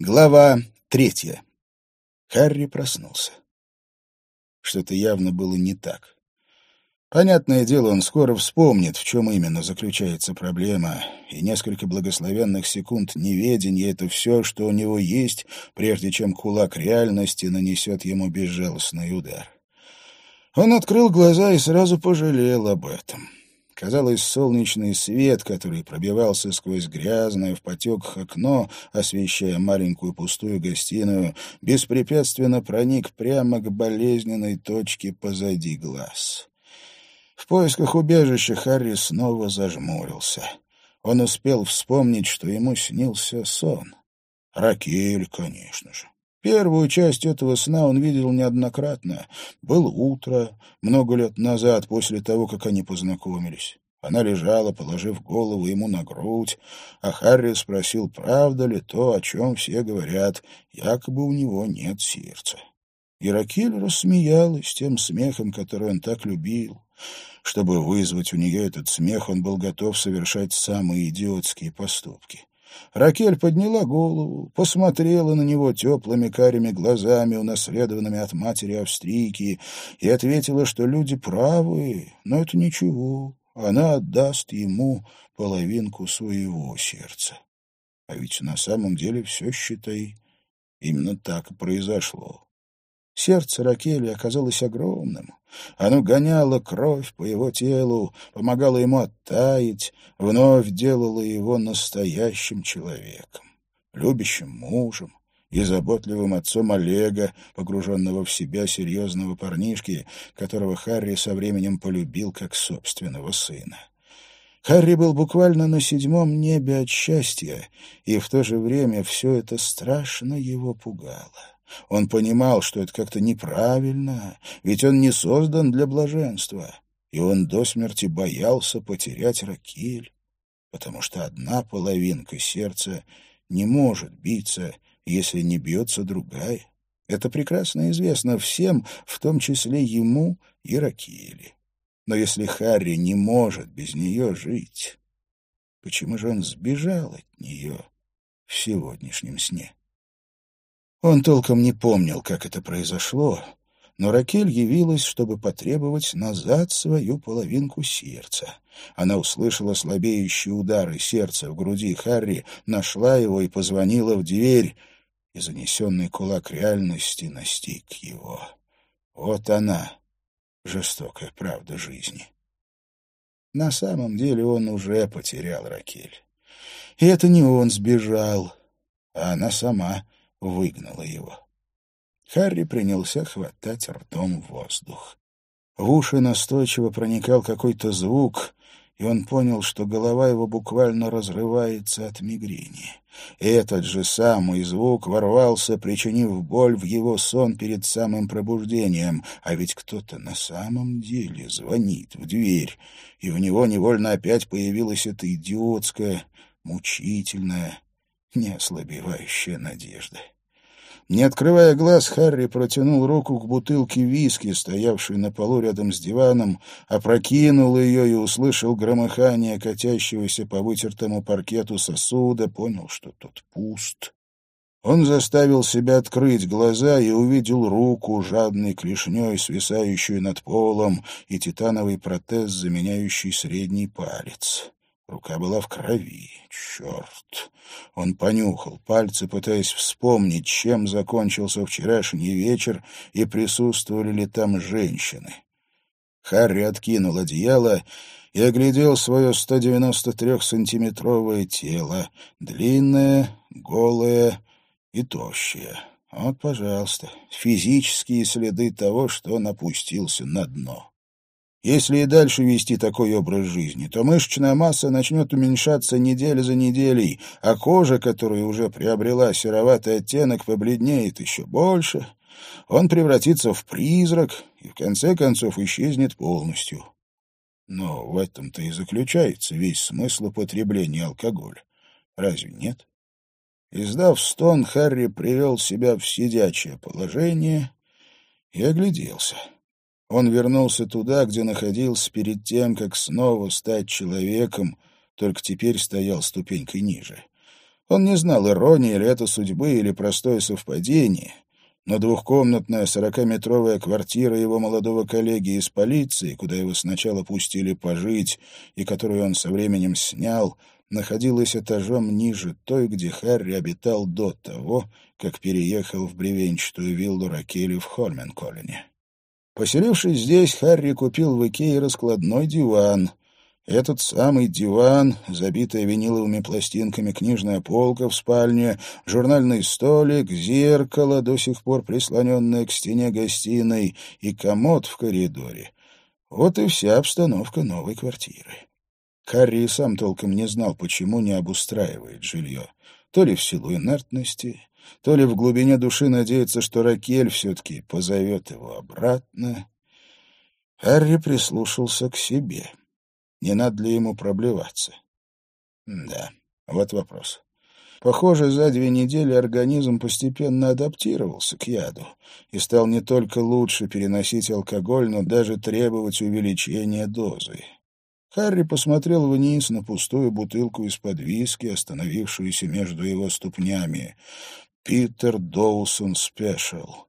Глава третья. Харри проснулся. Что-то явно было не так. Понятное дело, он скоро вспомнит, в чем именно заключается проблема, и несколько благословенных секунд неведения — это все, что у него есть, прежде чем кулак реальности нанесет ему безжалостный удар. Он открыл глаза и сразу пожалел об этом. Казалось, солнечный свет, который пробивался сквозь грязное в потеках окно, освещая маленькую пустую гостиную, беспрепятственно проник прямо к болезненной точке позади глаз. В поисках убежища Харри снова зажмурился. Он успел вспомнить, что ему снился сон. Ракель, конечно же. Первую часть этого сна он видел неоднократно. Было утро, много лет назад, после того, как они познакомились. Она лежала, положив голову ему на грудь, а Харри спросил, правда ли то, о чем все говорят, якобы у него нет сердца. Иракиль рассмеялась тем смехом, который он так любил. Чтобы вызвать у нее этот смех, он был готов совершать самые идиотские поступки. Ракель подняла голову, посмотрела на него теплыми карими глазами, унаследованными от матери австрийки, и ответила, что люди правы, но это ничего, она отдаст ему половинку своего сердца. А ведь на самом деле все, считай, именно так и произошло. Сердце Ракели оказалось огромным. Оно гоняло кровь по его телу, помогало ему оттаять, вновь делало его настоящим человеком, любящим мужем и заботливым отцом Олега, погруженного в себя серьезного парнишки, которого Харри со временем полюбил как собственного сына. Харри был буквально на седьмом небе от счастья, и в то же время все это страшно его пугало. Он понимал, что это как-то неправильно, ведь он не создан для блаженства, и он до смерти боялся потерять Ракель, потому что одна половинка сердца не может биться, если не бьется другая. Это прекрасно известно всем, в том числе ему и Ракеле. Но если Харри не может без нее жить, почему же он сбежал от нее в сегодняшнем сне? Он толком не помнил, как это произошло, но Ракель явилась, чтобы потребовать назад свою половинку сердца. Она услышала слабеющие удары сердца в груди Харри, нашла его и позвонила в дверь, и занесенный кулак реальности настиг его. Вот она, жестокая правда жизни. На самом деле он уже потерял Ракель. И это не он сбежал, а она сама — выгнала его. Харри принялся хватать ртом воздух. В уши настойчиво проникал какой-то звук, и он понял, что голова его буквально разрывается от мигрени. Этот же самый звук ворвался, причинив боль в его сон перед самым пробуждением, а ведь кто-то на самом деле звонит в дверь, и в него невольно опять появилась эта идиотская, мучительная, неослабевающая надежда. Не открывая глаз, Харри протянул руку к бутылке виски, стоявшей на полу рядом с диваном, опрокинул ее и услышал громыхание катящегося по вытертому паркету сосуда, понял, что тот пуст. Он заставил себя открыть глаза и увидел руку, жадной клешней, свисающую над полом, и титановый протез, заменяющий средний палец. Рука была в крови. Черт! Он понюхал пальцы, пытаясь вспомнить, чем закончился вчерашний вечер и присутствовали ли там женщины. Харри откинул одеяло и оглядел свое 193-сантиметровое тело, длинное, голое и тощее. Вот, пожалуйста, физические следы того, что он опустился на дно. Если и дальше вести такой образ жизни, то мышечная масса начнет уменьшаться неделя за неделей, а кожа, которая уже приобрела сероватый оттенок, побледнеет еще больше. Он превратится в призрак и в конце концов исчезнет полностью. Но в этом-то и заключается весь смысл употребления алкоголя. Разве нет? Издав стон, Харри привел себя в сидячее положение и огляделся. Он вернулся туда, где находился перед тем, как снова стать человеком, только теперь стоял ступенькой ниже. Он не знал, иронии ли это судьбы или простое совпадение, но двухкомнатная сорокаметровая квартира его молодого коллеги из полиции, куда его сначала пустили пожить и которую он со временем снял, находилась этажом ниже той, где Харри обитал до того, как переехал в бревенчатую виллу Ракели в Хольменколлине. Поселившись здесь, Харри купил в Икее раскладной диван. Этот самый диван, забитая виниловыми пластинками книжная полка в спальне, журнальный столик, зеркало, до сих пор прислоненное к стене гостиной, и комод в коридоре. Вот и вся обстановка новой квартиры. Харри сам толком не знал, почему не обустраивает жилье. То ли в силу инертности, то ли в глубине души надеется, что Ракель все-таки позовет его обратно. Харри прислушался к себе. Не надо ли ему проблеваться? Да, вот вопрос. Похоже, за две недели организм постепенно адаптировался к яду и стал не только лучше переносить алкоголь, но даже требовать увеличения дозы. Харри посмотрел вниз на пустую бутылку из-под виски, остановившуюся между его ступнями. Питер Доусон Спешл.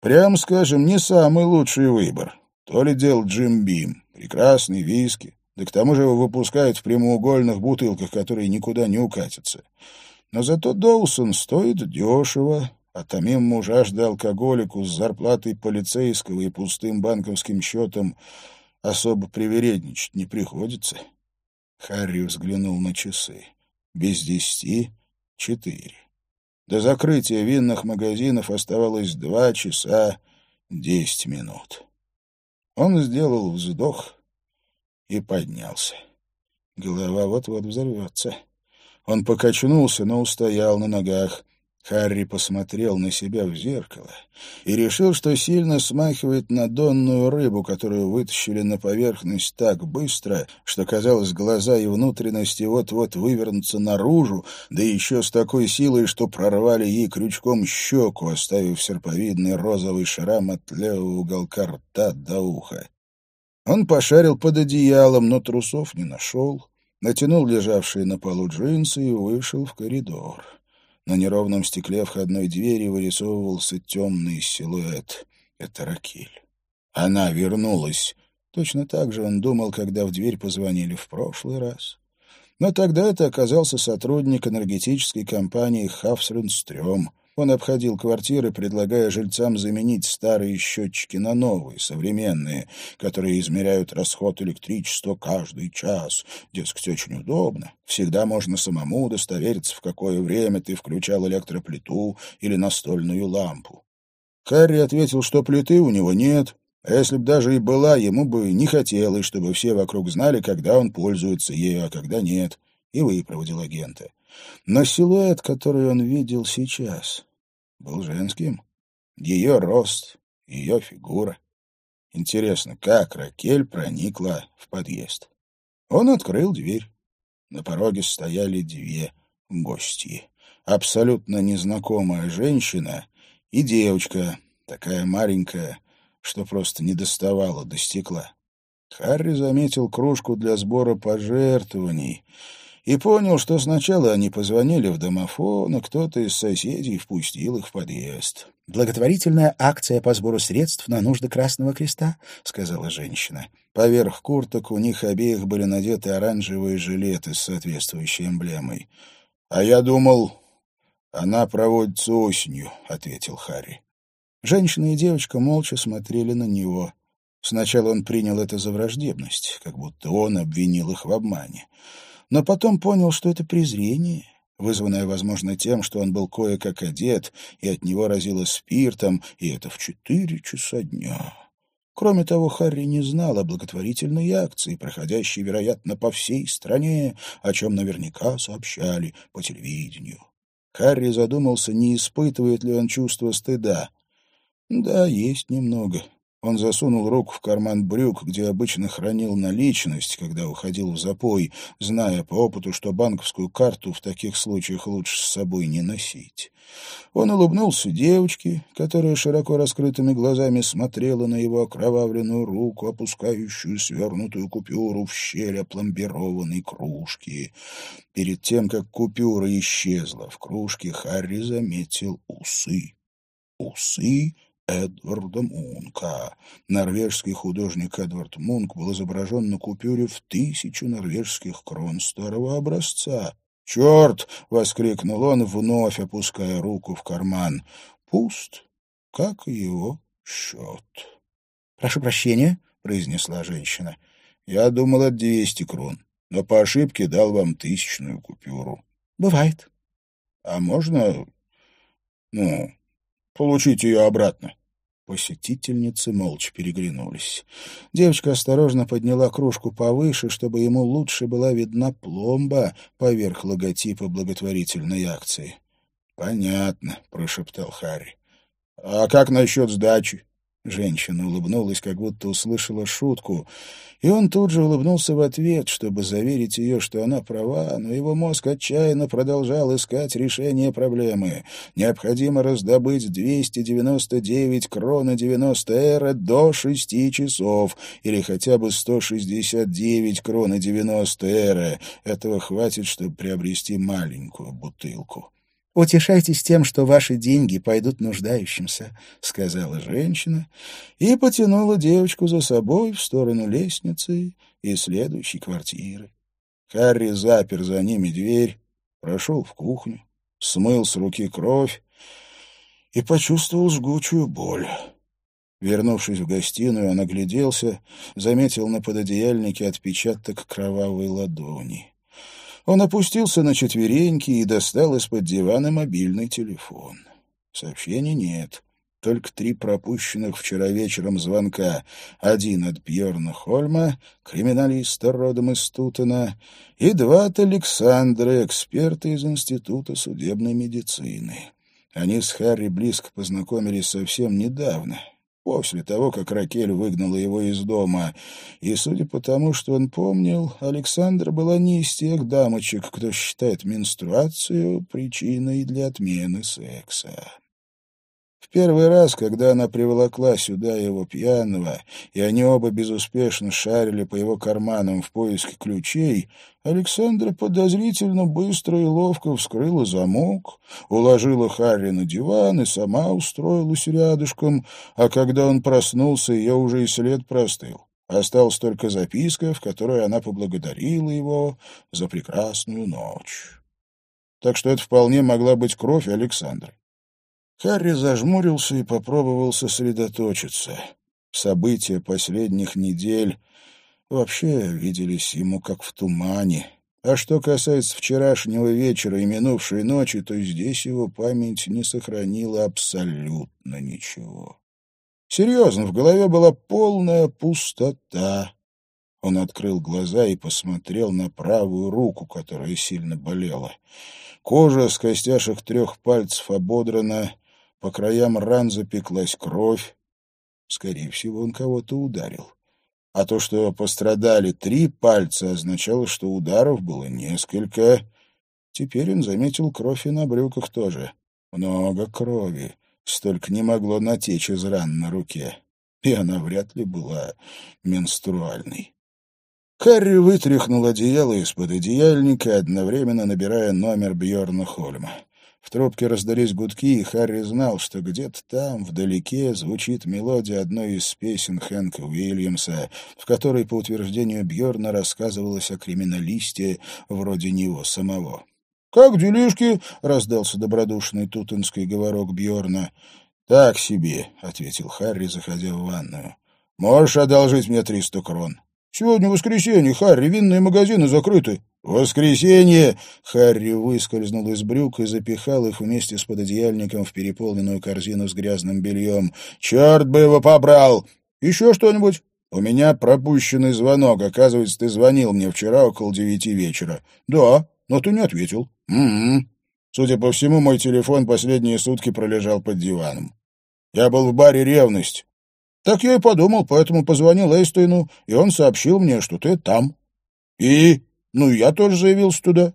Прям скажем, не самый лучший выбор. То ли дело Джим Бим. Прекрасный виски. Да к тому же его выпускают в прямоугольных бутылках, которые никуда не укатятся. Но зато Доусон стоит дешево, а томимому жажда алкоголику с зарплатой полицейского и пустым банковским счетом особо привередничать не приходится. Харри взглянул на часы. Без десяти — четыре. До закрытия винных магазинов оставалось два часа десять минут. Он сделал вздох и поднялся. Голова вот-вот взорвется. Он покачнулся, но устоял на ногах. Харри посмотрел на себя в зеркало и решил, что сильно смахивает на донную рыбу, которую вытащили на поверхность так быстро, что, казалось, глаза и внутренности вот-вот вывернутся наружу, да еще с такой силой, что прорвали ей крючком щеку, оставив серповидный розовый шрам от левого уголка рта до уха. Он пошарил под одеялом, но трусов не нашел, натянул лежавшие на полу джинсы и вышел в коридор. На неровном стекле входной двери вырисовывался темный силуэт. Это Ракиль. Она вернулась. Точно так же он думал, когда в дверь позвонили в прошлый раз. Но тогда это оказался сотрудник энергетической компании «Хафсрюнстрём», он обходил квартиры, предлагая жильцам заменить старые счетчики на новые, современные, которые измеряют расход электричества каждый час. Дескать, очень удобно. Всегда можно самому удостовериться, в какое время ты включал электроплиту или настольную лампу. Харри ответил, что плиты у него нет, а если б даже и была, ему бы не хотелось, чтобы все вокруг знали, когда он пользуется ею, а когда нет, и выпроводил агента. Но силуэт, который он видел сейчас, был женским. Ее рост, ее фигура. Интересно, как Ракель проникла в подъезд? Он открыл дверь. На пороге стояли две гости. Абсолютно незнакомая женщина и девочка, такая маленькая, что просто не доставала до стекла. Харри заметил кружку для сбора пожертвований — и понял, что сначала они позвонили в домофон, а кто-то из соседей впустил их в подъезд. «Благотворительная акция по сбору средств на нужды Красного Креста», — сказала женщина. Поверх курток у них обеих были надеты оранжевые жилеты с соответствующей эмблемой. «А я думал, она проводится осенью», — ответил Харри. Женщина и девочка молча смотрели на него. Сначала он принял это за враждебность, как будто он обвинил их в обмане но потом понял, что это презрение, вызванное, возможно, тем, что он был кое-как одет, и от него разило спиртом, и это в четыре часа дня. Кроме того, Харри не знал о благотворительной акции, проходящей, вероятно, по всей стране, о чем наверняка сообщали по телевидению. Харри задумался, не испытывает ли он чувство стыда. Да, есть немного. Он засунул руку в карман брюк, где обычно хранил наличность, когда уходил в запой, зная по опыту, что банковскую карту в таких случаях лучше с собой не носить. Он улыбнулся девочке, которая широко раскрытыми глазами смотрела на его окровавленную руку, опускающую свернутую купюру в щель опломбированной кружки. Перед тем, как купюра исчезла в кружке, Харри заметил усы. Усы Эдварда Мунка. Норвежский художник Эдвард Мунк был изображен на купюре в тысячу норвежских крон старого образца. «Черт!» — воскликнул он, вновь опуская руку в карман. «Пуст, как и его счет». «Прошу прощения», — произнесла женщина. «Я думал, от двести крон, но по ошибке дал вам тысячную купюру». «Бывает». «А можно, ну, получить ее обратно?» Посетительницы молча переглянулись. Девочка осторожно подняла кружку повыше, чтобы ему лучше была видна пломба поверх логотипа благотворительной акции. — Понятно, — прошептал Харри. — А как насчет сдачи? Женщина улыбнулась, как будто услышала шутку, и он тут же улыбнулся в ответ, чтобы заверить ее, что она права, но его мозг отчаянно продолжал искать решение проблемы. Необходимо раздобыть 299 крона 90 эра до 6 часов, или хотя бы 169 крона 90 эра. Этого хватит, чтобы приобрести маленькую бутылку. «Утешайтесь тем, что ваши деньги пойдут нуждающимся», — сказала женщина и потянула девочку за собой в сторону лестницы и следующей квартиры. Харри запер за ними дверь, прошел в кухню, смыл с руки кровь и почувствовал жгучую боль. Вернувшись в гостиную, он огляделся, заметил на пододеяльнике отпечаток кровавой ладони. Он опустился на четвереньки и достал из-под дивана мобильный телефон. Сообщений нет. Только три пропущенных вчера вечером звонка. Один от Бьерна Хольма, криминалиста родом из Тутена, и два от Александра, эксперта из Института судебной медицины. Они с Харри близко познакомились совсем недавно, после того, как Ракель выгнала его из дома. И, судя по тому, что он помнил, Александра была не из тех дамочек, кто считает менструацию причиной для отмены секса. Первый раз, когда она приволокла сюда его пьяного, и они оба безуспешно шарили по его карманам в поиске ключей, Александра подозрительно быстро и ловко вскрыла замок, уложила Харри на диван и сама устроилась рядышком, а когда он проснулся, ее уже и след простыл. Осталась только записка, в которой она поблагодарила его за прекрасную ночь. Так что это вполне могла быть кровь Александры. Харри зажмурился и попробовал сосредоточиться. События последних недель вообще виделись ему как в тумане. А что касается вчерашнего вечера и минувшей ночи, то здесь его память не сохранила абсолютно ничего. Серьезно, в голове была полная пустота. Он открыл глаза и посмотрел на правую руку, которая сильно болела. Кожа с костяшек трех пальцев ободрана, по краям ран запеклась кровь. Скорее всего, он кого-то ударил. А то, что пострадали три пальца, означало, что ударов было несколько. Теперь он заметил кровь и на брюках тоже. Много крови. Столько не могло натечь из ран на руке. И она вряд ли была менструальной. Харри вытряхнул одеяло из-под одеяльника, одновременно набирая номер Бьорна Хольма. В трубке раздались гудки, и Харри знал, что где-то там, вдалеке, звучит мелодия одной из песен Хэнка Уильямса, в которой, по утверждению Бьорна, рассказывалось о криминалисте вроде него самого. «Как делишки?» — раздался добродушный тутинский говорок Бьорна. «Так себе», — ответил Харри, заходя в ванную. «Можешь одолжить мне триста крон?» «Сегодня воскресенье, Харри, винные магазины закрыты». «Воскресенье!» Харри выскользнул из брюк и запихал их вместе с пододеяльником в переполненную корзину с грязным бельем. «Черт бы его побрал! Еще что-нибудь?» «У меня пропущенный звонок. Оказывается, ты звонил мне вчера около девяти вечера». «Да, но ты не ответил». «Угу. Судя по всему, мой телефон последние сутки пролежал под диваном. Я был в баре «Ревность». Так я и подумал, поэтому позвонил Эйстейну, и он сообщил мне, что ты там. И? Ну, я тоже заявился туда.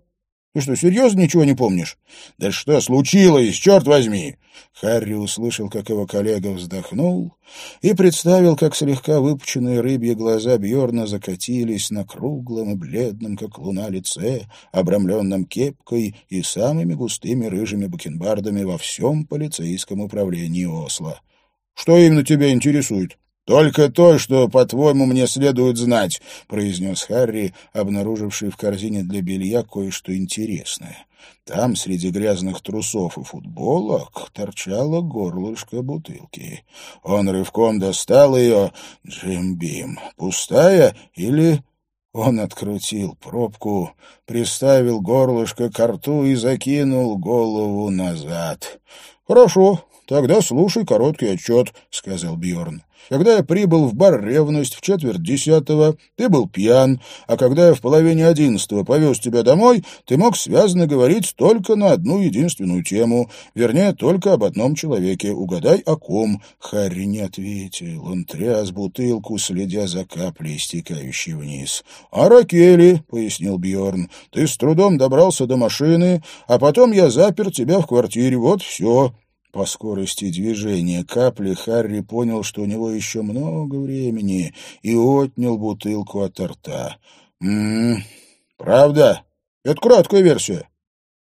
Ты что, серьезно ничего не помнишь? Да что случилось, черт возьми? Харри услышал, как его коллега вздохнул, и представил, как слегка выпученные рыбьи глаза Бьорна закатились на круглом и бледном, как луна, лице, обрамленном кепкой и самыми густыми рыжими бакенбардами во всем полицейском управлении Осло. «Что именно тебя интересует?» «Только то, что, по-твоему, мне следует знать», — произнес Харри, обнаруживший в корзине для белья кое-что интересное. Там, среди грязных трусов и футболок, торчало горлышко бутылки. Он рывком достал ее. Джим Бим. Пустая или... Он открутил пробку, приставил горлышко к рту и закинул голову назад. «Хорошо, тогда слушай короткий отчет», — сказал Бьорн. Когда я прибыл в бар «Ревность» в четверть десятого, ты был пьян, а когда я в половине одиннадцатого повез тебя домой, ты мог связно говорить только на одну единственную тему, вернее, только об одном человеке. Угадай, о ком?» Харри не ответил. Он тряс бутылку, следя за каплей, стекающей вниз. «О Ракели», — пояснил Бьорн. «Ты с трудом добрался до машины, а потом я запер тебя в квартире. Вот все». По скорости движения капли Харри понял, что у него еще много времени, и отнял бутылку от рта. «М-м, правда? Это краткая версия.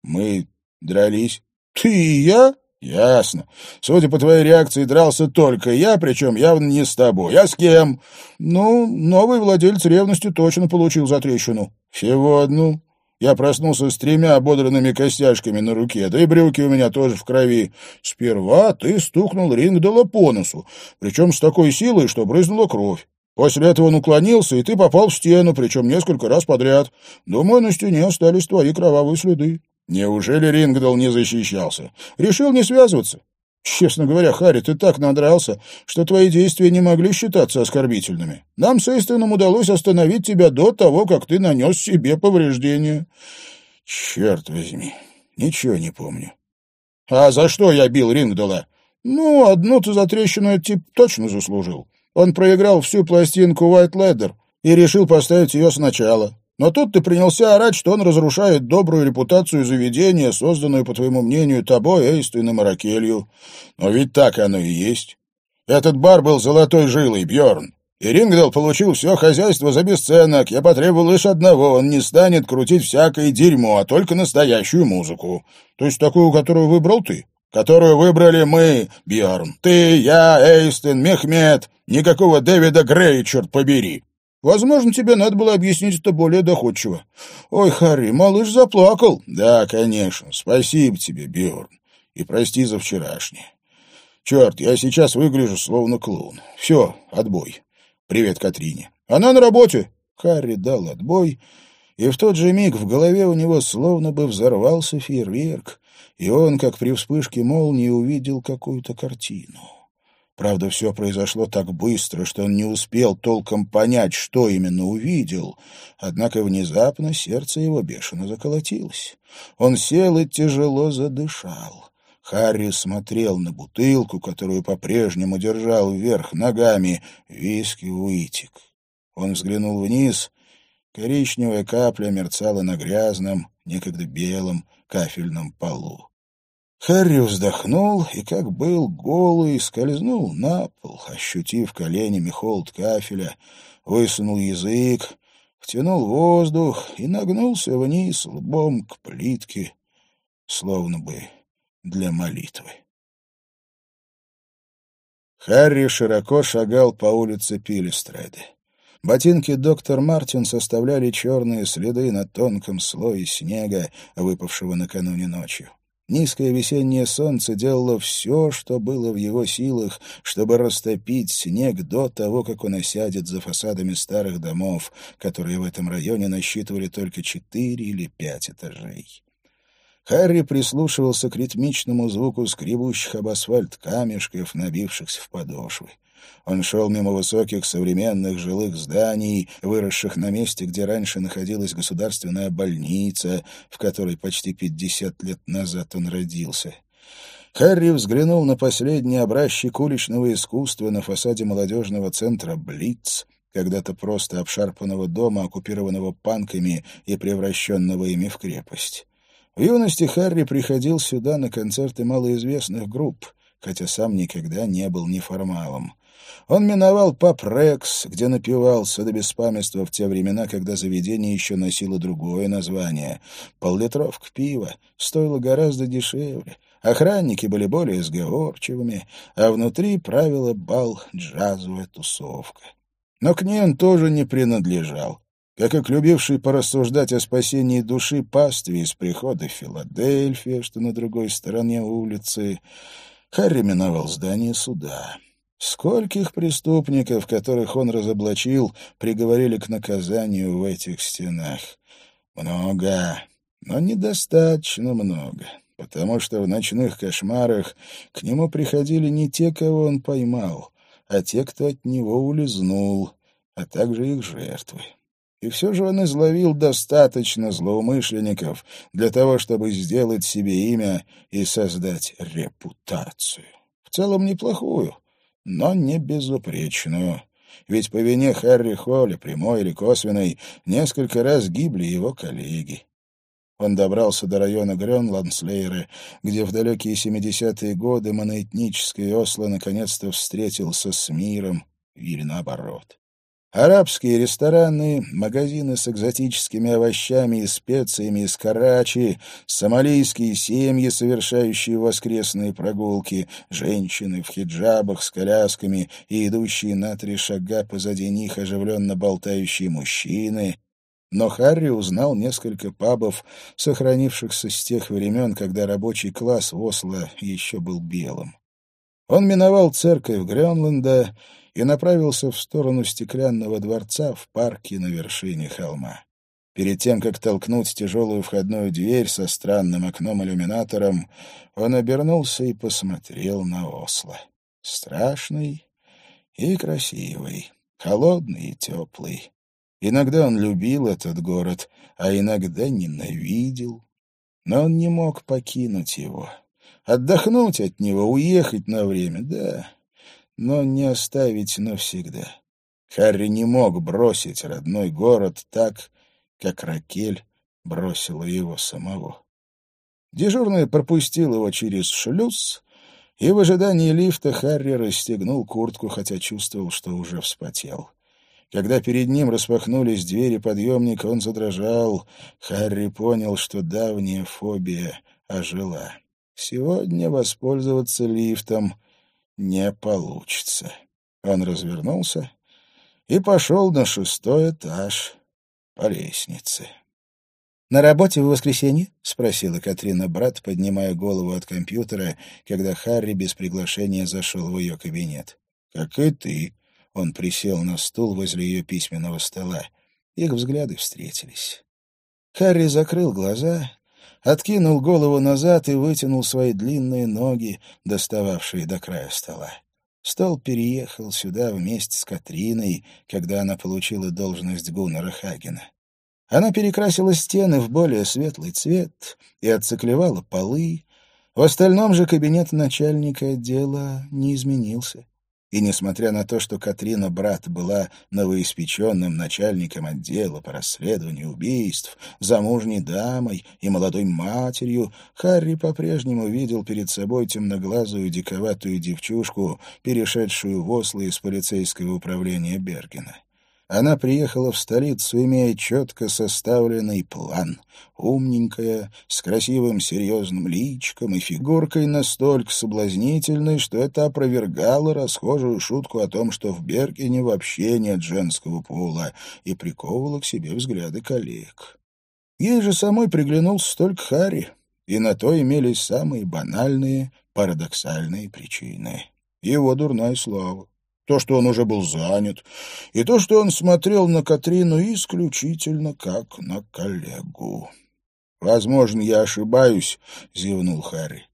Мы дрались. Ты и я?» «Ясно. Судя по твоей реакции, дрался только я, причем явно не с тобой. А с кем?» «Ну, новый владелец ревности точно получил затрещину». «Всего одну?» Я проснулся с тремя ободранными костяшками на руке, да и брюки у меня тоже в крови. Сперва ты стукнул Рингдала по носу, причем с такой силой, что брызнула кровь. После этого он уклонился, и ты попал в стену, причем несколько раз подряд. Думаю, на стене остались твои кровавые следы. Неужели Рингдал не защищался? Решил не связываться. Честно говоря, Харри, ты так надрался, что твои действия не могли считаться оскорбительными. Нам с Эйстоном удалось остановить тебя до того, как ты нанес себе повреждения. Черт возьми, ничего не помню. А за что я бил Рингдала? Ну, одну-то затрещину тип точно заслужил. Он проиграл всю пластинку White Ladder и решил поставить ее сначала. Но тут ты принялся орать, что он разрушает добрую репутацию заведения, созданную, по твоему мнению, тобой, Эйстон и Маракелью. Но ведь так оно и есть. Этот бар был золотой жилой, Бьорн. И Рингдал получил все хозяйство за бесценок. Я потребовал лишь одного. Он не станет крутить всякое дерьмо, а только настоящую музыку. То есть такую, которую выбрал ты? Которую выбрали мы, Бьорн. Ты, я, Эйстон, Мехмед. Никакого Дэвида Грей, черт побери. Возможно, тебе надо было объяснить это более доходчиво. Ой, Харри, малыш заплакал. Да, конечно. Спасибо тебе, Бьорн. И прости за вчерашнее. Черт, я сейчас выгляжу словно клоун. Все, отбой. Привет, Катрине. Она на работе. Харри дал отбой, и в тот же миг в голове у него словно бы взорвался фейерверк, и он, как при вспышке молнии, увидел какую-то картину. Правда, все произошло так быстро, что он не успел толком понять, что именно увидел. Однако внезапно сердце его бешено заколотилось. Он сел и тяжело задышал. Харри смотрел на бутылку, которую по-прежнему держал вверх ногами. Виски вытек. Он взглянул вниз. Коричневая капля мерцала на грязном, некогда белом кафельном полу. Харри вздохнул и, как был голый, скользнул на пол, ощутив коленями холод кафеля, высунул язык, втянул воздух и нагнулся вниз лбом к плитке, словно бы для молитвы. Харри широко шагал по улице Пилестреды. Ботинки доктор Мартин составляли черные следы на тонком слое снега, выпавшего накануне ночью. Низкое весеннее солнце делало все, что было в его силах, чтобы растопить снег до того, как он осядет за фасадами старых домов, которые в этом районе насчитывали только четыре или пять этажей. Харри прислушивался к ритмичному звуку скребущих об асфальт камешков, набившихся в подошвы. Он шел мимо высоких современных жилых зданий, выросших на месте, где раньше находилась государственная больница, в которой почти пятьдесят лет назад он родился. Харри взглянул на последний образчик уличного искусства на фасаде молодежного центра «Блиц», когда-то просто обшарпанного дома, оккупированного панками и превращенного ими в крепость. В юности Харри приходил сюда на концерты малоизвестных групп, хотя сам никогда не был неформалом. Он миновал паб Рекс, где напивался до беспамятства в те времена, когда заведение еще носило другое название. Поллитровка пива стоила гораздо дешевле, охранники были более сговорчивыми, а внутри правила бал джазовая тусовка. Но к ней он тоже не принадлежал. Как и любивший порассуждать о спасении души пастве из прихода Филадельфия, что на другой стороне улицы, Харри миновал здание суда. Скольких преступников, которых он разоблачил, приговорили к наказанию в этих стенах? Много, но недостаточно много, потому что в ночных кошмарах к нему приходили не те, кого он поймал, а те, кто от него улизнул, а также их жертвы. И все же он изловил достаточно злоумышленников для того, чтобы сделать себе имя и создать репутацию. В целом неплохую, но не безупречную. Ведь по вине Харри Холли, прямой или косвенной, несколько раз гибли его коллеги. Он добрался до района Грёнландслейры, где в далекие 70-е годы моноэтническое Осло наконец-то встретился с миром, или наоборот. Арабские рестораны, магазины с экзотическими овощами и специями из Карачи, сомалийские семьи, совершающие воскресные прогулки, женщины в хиджабах с колясками и идущие на три шага позади них оживленно болтающие мужчины. Но Харри узнал несколько пабов, сохранившихся с тех времен, когда рабочий класс в Осло еще был белым. Он миновал церковь Грёнленда и направился в сторону стеклянного дворца в парке на вершине холма. Перед тем, как толкнуть тяжелую входную дверь со странным окном-иллюминатором, он обернулся и посмотрел на Осло. Страшный и красивый, холодный и теплый. Иногда он любил этот город, а иногда ненавидел. Но он не мог покинуть его. Отдохнуть от него, уехать на время, да, но не оставить навсегда. Харри не мог бросить родной город так, как Ракель бросила его самого. Дежурный пропустил его через шлюз, и в ожидании лифта Харри расстегнул куртку, хотя чувствовал, что уже вспотел. Когда перед ним распахнулись двери подъемника, он задрожал. Харри понял, что давняя фобия ожила. Сегодня воспользоваться лифтом не получится. Он развернулся и пошел на шестой этаж по лестнице. «На работе в воскресенье?» — спросила Катрина брат, поднимая голову от компьютера, когда Харри без приглашения зашел в ее кабинет. «Как и ты». Он присел на стул возле ее письменного стола. Их взгляды встретились. Харри закрыл глаза, откинул голову назад и вытянул свои длинные ноги, достававшие до края стола. Стол переехал сюда вместе с Катриной, когда она получила должность Гуннера Хагена. Она перекрасила стены в более светлый цвет и отциклевала полы. В остальном же кабинет начальника отдела не изменился. И несмотря на то, что Катрина Брат была новоиспеченным начальником отдела по расследованию убийств, замужней дамой и молодой матерью, Харри по-прежнему видел перед собой темноглазую диковатую девчушку, перешедшую в Осло из полицейского управления Бергена. Она приехала в столицу, имея четко составленный план. Умненькая, с красивым серьезным личиком и фигуркой настолько соблазнительной, что это опровергало расхожую шутку о том, что в Бергене вообще нет женского пола, и приковывало к себе взгляды коллег. Ей же самой приглянулся только Харри, и на то имелись самые банальные, парадоксальные причины. Его дурная слава то, что он уже был занят, и то, что он смотрел на Катрину исключительно как на коллегу. «Возможно, я ошибаюсь», — зевнул Харри.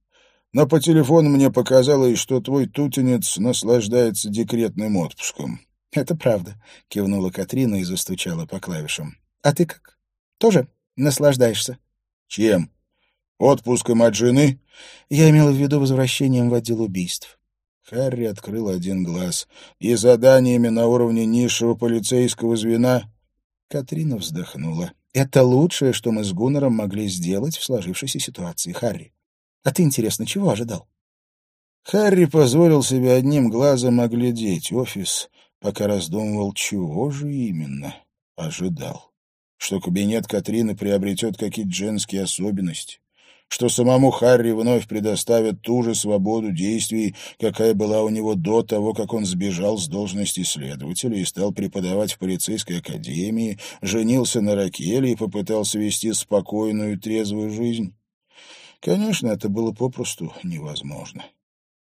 «Но по телефону мне показалось, что твой тутенец наслаждается декретным отпуском». «Это правда», — кивнула Катрина и застучала по клавишам. «А ты как? Тоже наслаждаешься?» «Чем?» Отпуском от жены?» «Я имел в виду возвращением в отдел убийств». Харри открыл один глаз. «И заданиями на уровне низшего полицейского звена?» Катрина вздохнула. «Это лучшее, что мы с Гуннером могли сделать в сложившейся ситуации, Харри. А ты, интересно, чего ожидал?» Харри позволил себе одним глазом оглядеть офис, пока раздумывал, чего же именно ожидал. Что кабинет Катрины приобретет какие-то женские особенности, что самому Харри вновь предоставят ту же свободу действий, какая была у него до того, как он сбежал с должности следователя и стал преподавать в полицейской академии, женился на Ракеле и попытался вести спокойную и трезвую жизнь. Конечно, это было попросту невозможно.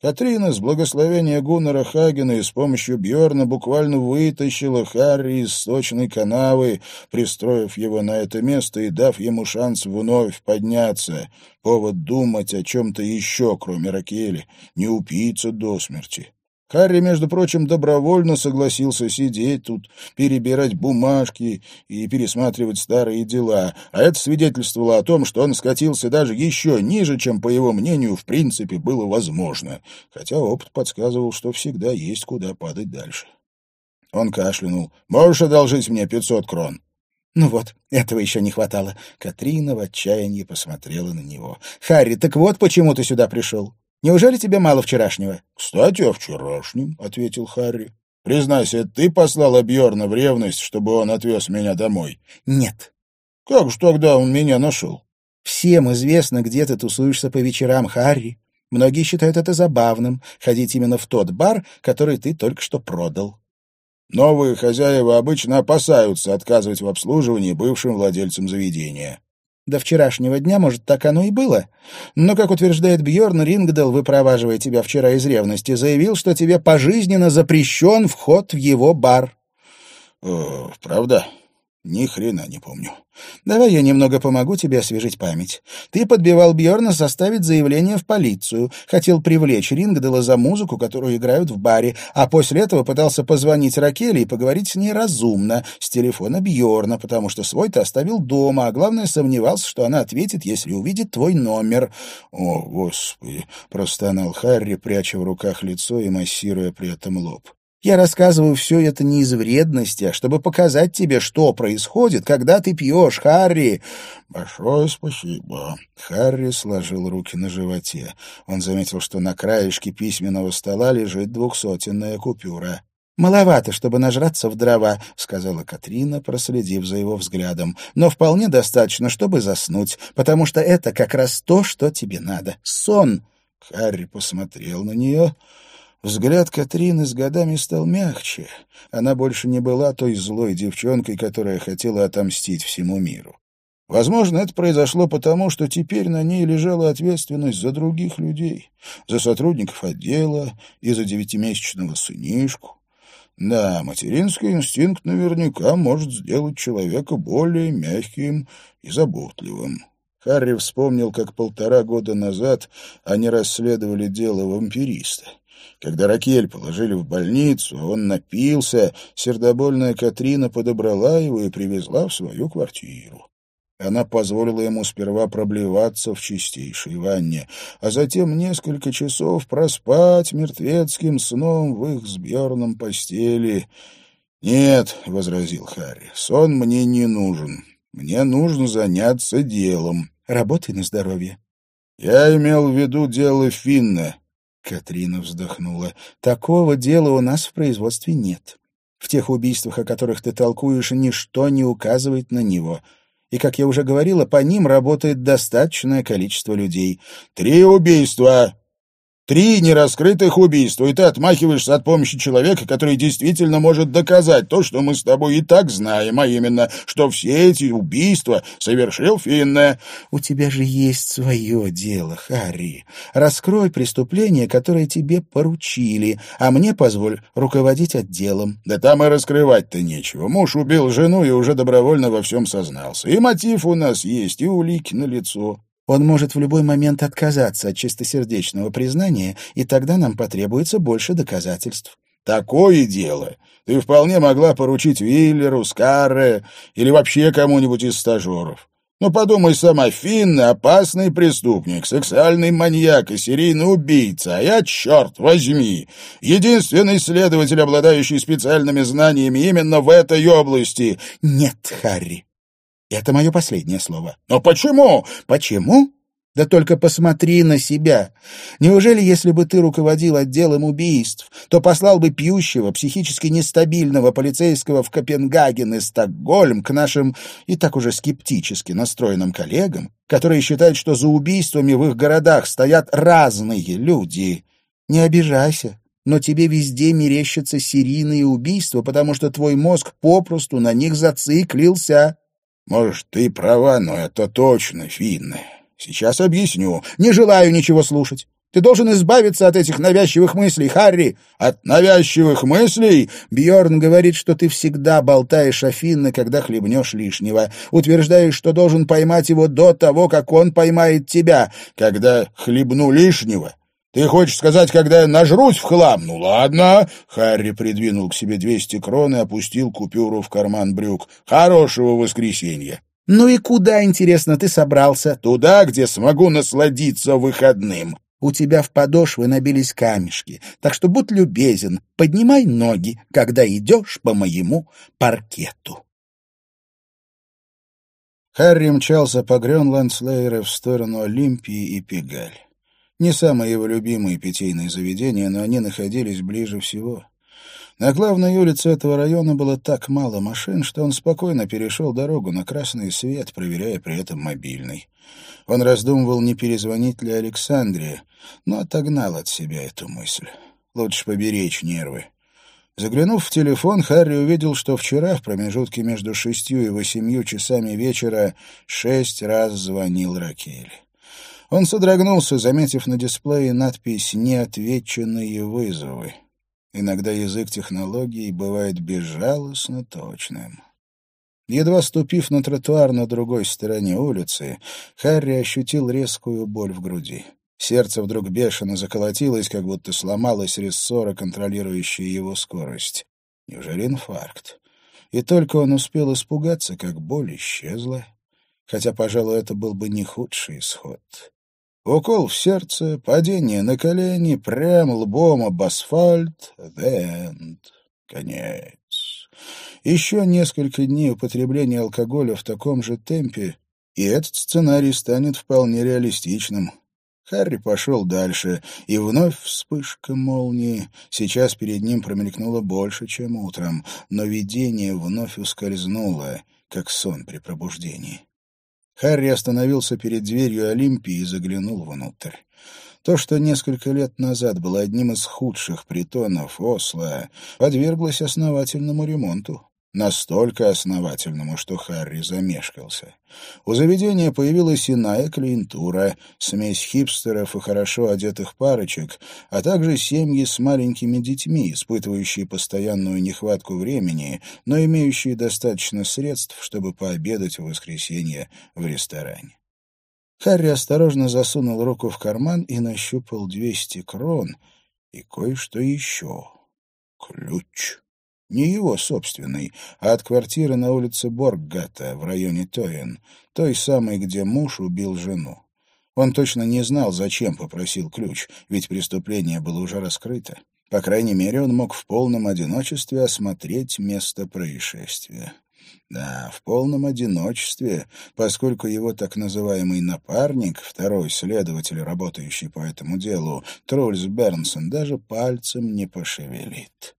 Катрина с благословения Гуннера Хагена и с помощью Бьорна буквально вытащила Харри из сточной канавы, пристроив его на это место и дав ему шанс вновь подняться. Повод думать о чем-то еще, кроме Ракели, не упиться до смерти. Харри, между прочим, добровольно согласился сидеть тут, перебирать бумажки и пересматривать старые дела, а это свидетельствовало о том, что он скатился даже еще ниже, чем, по его мнению, в принципе было возможно, хотя опыт подсказывал, что всегда есть куда падать дальше. Он кашлянул. «Можешь одолжить мне пятьсот крон?» «Ну вот, этого еще не хватало». Катрина в отчаянии посмотрела на него. «Харри, так вот почему ты сюда пришел. Неужели тебе мало вчерашнего? — Кстати, о вчерашнем, — ответил Харри. — Признайся, ты послала Бьорна в ревность, чтобы он отвез меня домой? — Нет. — Как же тогда он меня нашел? — Всем известно, где ты тусуешься по вечерам, Харри. Многие считают это забавным, ходить именно в тот бар, который ты только что продал. Новые хозяева обычно опасаются отказывать в обслуживании бывшим владельцам заведения. До вчерашнего дня, может, так оно и было. Но, как утверждает Бьорн Рингдал, выпроваживая тебя вчера из ревности, заявил, что тебе пожизненно запрещен вход в его бар. — правда? Ни хрена не помню. Давай я немного помогу тебе освежить память. Ты подбивал Бьорна составить заявление в полицию, хотел привлечь Рингдала за музыку, которую играют в баре, а после этого пытался позвонить Ракеле и поговорить с ней разумно, с телефона Бьорна, потому что свой-то оставил дома, а главное сомневался, что она ответит, если увидит твой номер. О, господи, простонал Харри, пряча в руках лицо и массируя при этом лоб. Я рассказываю все это не из вредности, а чтобы показать тебе, что происходит, когда ты пьешь, Харри. Большое спасибо. Харри сложил руки на животе. Он заметил, что на краешке письменного стола лежит двухсотенная купюра. «Маловато, чтобы нажраться в дрова», — сказала Катрина, проследив за его взглядом. «Но вполне достаточно, чтобы заснуть, потому что это как раз то, что тебе надо. Сон!» Харри посмотрел на нее Взгляд Катрины с годами стал мягче. Она больше не была той злой девчонкой, которая хотела отомстить всему миру. Возможно, это произошло потому, что теперь на ней лежала ответственность за других людей, за сотрудников отдела и за девятимесячного сынишку. Да, материнский инстинкт наверняка может сделать человека более мягким и заботливым. Харри вспомнил, как полтора года назад они расследовали дело вампириста. Когда Ракель положили в больницу, а он напился, сердобольная Катрина подобрала его и привезла в свою квартиру. Она позволила ему сперва проблеваться в чистейшей ванне, а затем несколько часов проспать мертвецким сном в их с Бьерном постели. «Нет», — возразил Харри, — «сон мне не нужен. Мне нужно заняться делом». «Работай на здоровье». «Я имел в виду дело Финна». Катрина вздохнула. «Такого дела у нас в производстве нет. В тех убийствах, о которых ты толкуешь, ничто не указывает на него. И, как я уже говорила, по ним работает достаточное количество людей». «Три убийства!» Три нераскрытых убийства, и ты отмахиваешься от помощи человека, который действительно может доказать то, что мы с тобой и так знаем, а именно, что все эти убийства совершил Финне. У тебя же есть свое дело, Харри. Раскрой преступление, которое тебе поручили, а мне позволь руководить отделом. Да там и раскрывать-то нечего. Муж убил жену и уже добровольно во всем сознался. И мотив у нас есть, и улики на лицо. Он может в любой момент отказаться от чистосердечного признания, и тогда нам потребуется больше доказательств. Такое дело. Ты вполне могла поручить Виллеру, Скарре или вообще кому-нибудь из стажеров. Ну, подумай сама, Финн — опасный преступник, сексуальный маньяк и серийный убийца, а я, черт возьми, единственный следователь, обладающий специальными знаниями именно в этой области. Нет, Харри, это мое последнее слово. Но почему? Почему? Да только посмотри на себя. Неужели, если бы ты руководил отделом убийств, то послал бы пьющего, психически нестабильного полицейского в Копенгаген и Стокгольм к нашим и так уже скептически настроенным коллегам, которые считают, что за убийствами в их городах стоят разные люди? Не обижайся, но тебе везде мерещатся серийные убийства, потому что твой мозг попросту на них зациклился. Может, ты права, но это точно, Финны. Сейчас объясню. Не желаю ничего слушать. Ты должен избавиться от этих навязчивых мыслей, Харри. От навязчивых мыслей? Бьорн говорит, что ты всегда болтаешь о Финне, когда хлебнешь лишнего. Утверждаешь, что должен поймать его до того, как он поймает тебя. Когда хлебну лишнего? Ты хочешь сказать, когда я нажрусь в хлам? Ну ладно. Харри придвинул к себе двести крон и опустил купюру в карман брюк. Хорошего воскресенья. «Ну и куда, интересно, ты собрался?» «Туда, где смогу насладиться выходным». «У тебя в подошвы набились камешки, так что будь любезен, поднимай ноги, когда идешь по моему паркету». Харри мчался по Грёнландслейре в сторону Олимпии и Пегаль. Не самые его любимые питейные заведения, но они находились ближе всего. На главной улице этого района было так мало машин, что он спокойно перешел дорогу на красный свет, проверяя при этом мобильный. Он раздумывал, не перезвонить ли Александре, но отогнал от себя эту мысль. Лучше поберечь нервы. Заглянув в телефон, Харри увидел, что вчера, в промежутке между шестью и восемью часами вечера, шесть раз звонил Ракель. Он содрогнулся, заметив на дисплее надпись «Неотвеченные вызовы». Иногда язык технологий бывает безжалостно точным. Едва ступив на тротуар на другой стороне улицы, Харри ощутил резкую боль в груди. Сердце вдруг бешено заколотилось, как будто сломалась рессора, контролирующая его скорость. Неужели инфаркт? И только он успел испугаться, как боль исчезла. Хотя, пожалуй, это был бы не худший исход. Укол в сердце, падение на колени, прям лбом об асфальт. The end. Конец. Еще несколько дней употребления алкоголя в таком же темпе, и этот сценарий станет вполне реалистичным. Харри пошел дальше, и вновь вспышка молнии. Сейчас перед ним промелькнуло больше, чем утром, но видение вновь ускользнуло, как сон при пробуждении. Харри остановился перед дверью Олимпии и заглянул внутрь. То, что несколько лет назад было одним из худших притонов Осло, подверглось основательному ремонту настолько основательному, что Харри замешкался. У заведения появилась иная клиентура, смесь хипстеров и хорошо одетых парочек, а также семьи с маленькими детьми, испытывающие постоянную нехватку времени, но имеющие достаточно средств, чтобы пообедать в воскресенье в ресторане. Харри осторожно засунул руку в карман и нащупал двести крон и кое-что еще. Ключ. Не его собственный, а от квартиры на улице Борггата в районе Тоен, той самой, где муж убил жену. Он точно не знал, зачем попросил ключ, ведь преступление было уже раскрыто. По крайней мере, он мог в полном одиночестве осмотреть место происшествия. Да, в полном одиночестве, поскольку его так называемый напарник, второй следователь, работающий по этому делу, Трульс Бернсон, даже пальцем не пошевелит.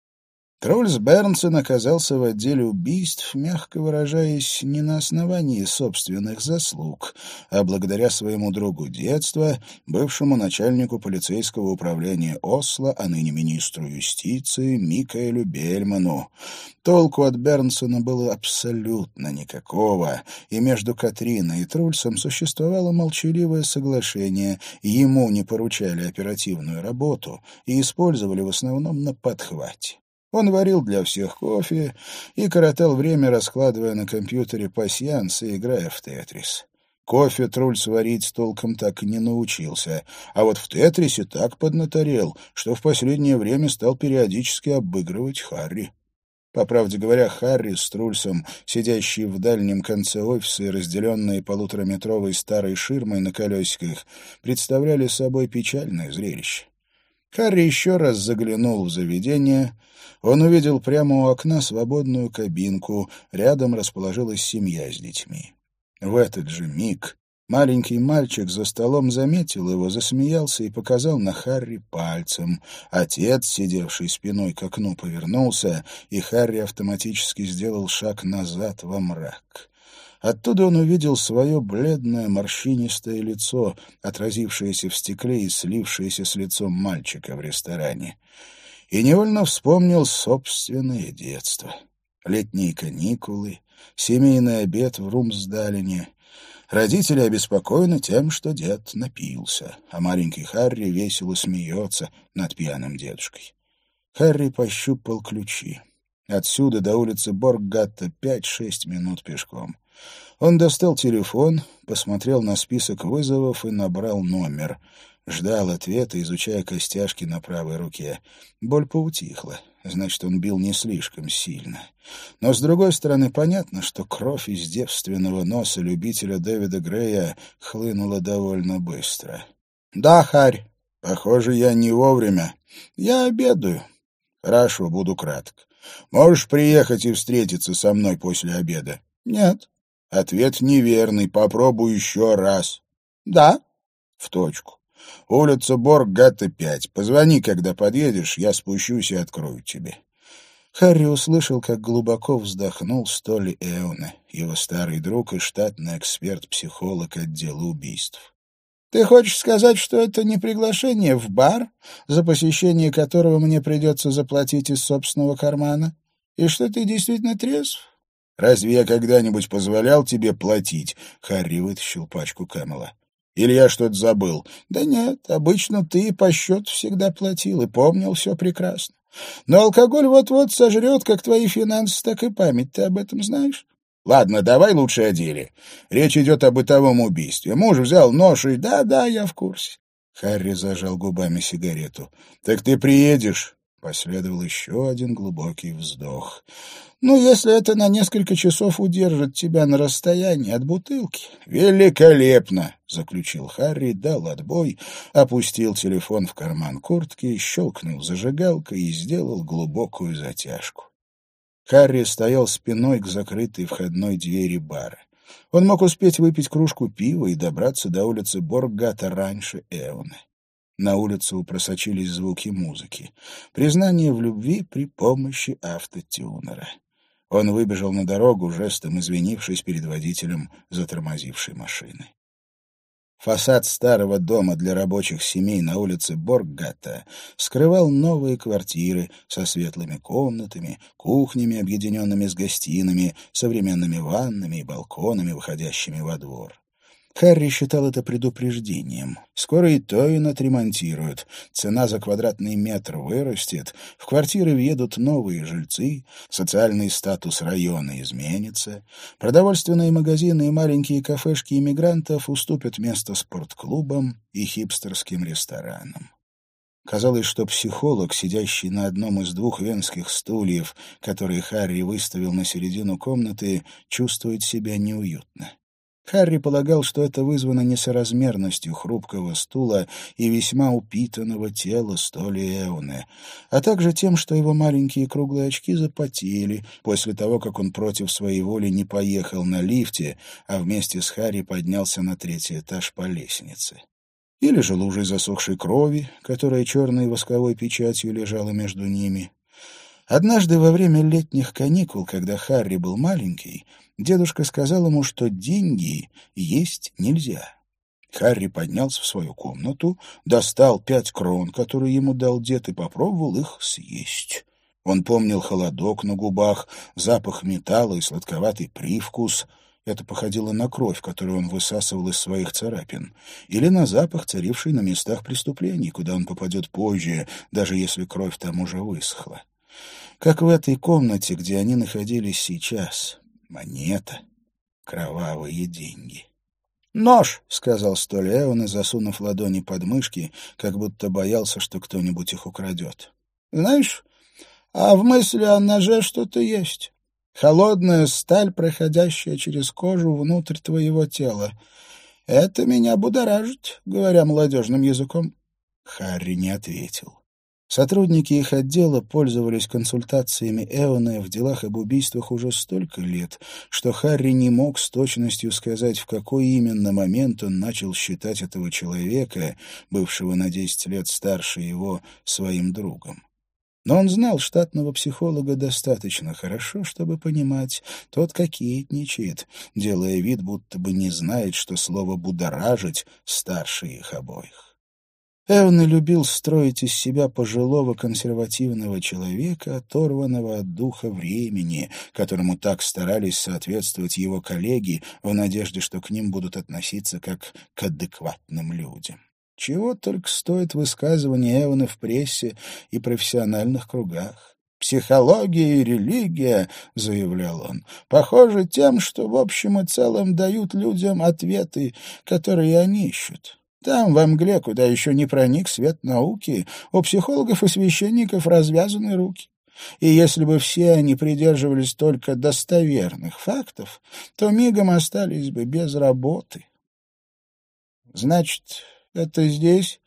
Трольс Бернсон оказался в отделе убийств, мягко выражаясь, не на основании собственных заслуг, а благодаря своему другу детства, бывшему начальнику полицейского управления Осло, а ныне министру юстиции Микаэлю Бельману. Толку от Бернсона было абсолютно никакого, и между Катриной и Трульсом существовало молчаливое соглашение, ему не поручали оперативную работу и использовали в основном на подхвате. Он варил для всех кофе и коротал время, раскладывая на компьютере пасьянс и играя в тетрис. Кофе Труль сварить толком так и не научился, а вот в тетрисе так поднаторел, что в последнее время стал периодически обыгрывать Харри. По правде говоря, Харри с Трульсом, сидящие в дальнем конце офиса и разделенные полутораметровой старой ширмой на колесиках, представляли собой печальное зрелище. Харри еще раз заглянул в заведение. Он увидел прямо у окна свободную кабинку. Рядом расположилась семья с детьми. В этот же миг Маленький мальчик за столом заметил его, засмеялся и показал на Харри пальцем. Отец, сидевший спиной к окну, повернулся, и Харри автоматически сделал шаг назад во мрак. Оттуда он увидел свое бледное морщинистое лицо, отразившееся в стекле и слившееся с лицом мальчика в ресторане. И невольно вспомнил собственное детство. Летние каникулы, семейный обед в Румсдалине — Родители обеспокоены тем, что дед напился, а маленький Харри весело смеется над пьяным дедушкой. Харри пощупал ключи. Отсюда до улицы Боргатта пять-шесть минут пешком. Он достал телефон, посмотрел на список вызовов и набрал номер. Ждал ответа, изучая костяшки на правой руке. Боль поутихла. Значит, он бил не слишком сильно. Но, с другой стороны, понятно, что кровь из девственного носа любителя Дэвида Грея хлынула довольно быстро. «Да, Харь, похоже, я не вовремя. Я обедаю». «Хорошо, буду краток. Можешь приехать и встретиться со мной после обеда?» «Нет». «Ответ неверный. Попробуй еще раз». «Да». «В точку. Улица Боргата, 5. Позвони, когда подъедешь, я спущусь и открою тебе». Харри услышал, как глубоко вздохнул Столи Эуне, его старый друг и штатный эксперт-психолог отдела убийств. «Ты хочешь сказать, что это не приглашение в бар, за посещение которого мне придется заплатить из собственного кармана, и что ты действительно трезв?» «Разве я когда-нибудь позволял тебе платить?» — Харри вытащил пачку Кэмела. Или я что-то забыл? Да нет, обычно ты по счету всегда платил и помнил все прекрасно. Но алкоголь вот-вот сожрет как твои финансы, так и память. Ты об этом знаешь? Ладно, давай лучше о деле. Речь идет о бытовом убийстве. Муж взял нож и... Да-да, я в курсе. Харри зажал губами сигарету. Так ты приедешь? Последовал еще один глубокий вздох. «Ну, если это на несколько часов удержит тебя на расстоянии от бутылки». «Великолепно!» — заключил Харри, дал отбой, опустил телефон в карман куртки, щелкнул зажигалкой и сделал глубокую затяжку. Харри стоял спиной к закрытой входной двери бара. Он мог успеть выпить кружку пива и добраться до улицы Боргата раньше Эоны. На улицу просочились звуки музыки. Признание в любви при помощи автотюнера. Он выбежал на дорогу, жестом извинившись перед водителем затормозившей машины. Фасад старого дома для рабочих семей на улице Боргата скрывал новые квартиры со светлыми комнатами, кухнями, объединенными с гостинами, современными ваннами и балконами, выходящими во двор. Харри считал это предупреждением. Скоро и то и отремонтируют. Цена за квадратный метр вырастет, в квартиры въедут новые жильцы, социальный статус района изменится, продовольственные магазины и маленькие кафешки иммигрантов уступят место спортклубам и хипстерским ресторанам. Казалось, что психолог, сидящий на одном из двух венских стульев, которые Харри выставил на середину комнаты, чувствует себя неуютно. Харри полагал, что это вызвано несоразмерностью хрупкого стула и весьма упитанного тела Столи Эоне, а также тем, что его маленькие круглые очки запотели после того, как он против своей воли не поехал на лифте, а вместе с Харри поднялся на третий этаж по лестнице. Или же лужей засохшей крови, которая черной восковой печатью лежала между ними. Однажды во время летних каникул, когда Харри был маленький, дедушка сказал ему, что деньги есть нельзя. Харри поднялся в свою комнату, достал пять крон, которые ему дал дед, и попробовал их съесть. Он помнил холодок на губах, запах металла и сладковатый привкус. Это походило на кровь, которую он высасывал из своих царапин, или на запах, царивший на местах преступлений, куда он попадет позже, даже если кровь там уже высохла. Как в этой комнате, где они находились сейчас монета, кровавые деньги. «Нож!» — сказал Столеон, засунув ладони под мышки, как будто боялся, что кто-нибудь их украдет. «Знаешь, А в мысли о ноже что-то есть. Холодная сталь, проходящая через кожу внутрь твоего тела. Это меня будоражит, говоря молодежным языком. Харри не ответил. Сотрудники их отдела пользовались консультациями Эона в делах об убийствах уже столько лет, что Харри не мог с точностью сказать, в какой именно момент он начал считать этого человека, бывшего на десять лет старше его, своим другом. Но он знал штатного психолога достаточно хорошо, чтобы понимать, тот кокетничает, делая вид, будто бы не знает, что слово «будоражить» старше их обоих. Эвн любил строить из себя пожилого консервативного человека, оторванного от духа времени, которому так старались соответствовать его коллеги в надежде, что к ним будут относиться как к адекватным людям. Чего только стоит высказывание Эвана в прессе и профессиональных кругах. «Психология и религия», — заявлял он, — «похожи тем, что в общем и целом дают людям ответы, которые они ищут». Там, в мгле, куда еще не проник свет науки, у психологов и священников развязаны руки. И если бы все они придерживались только достоверных фактов, то мигом остались бы без работы. Значит, это здесь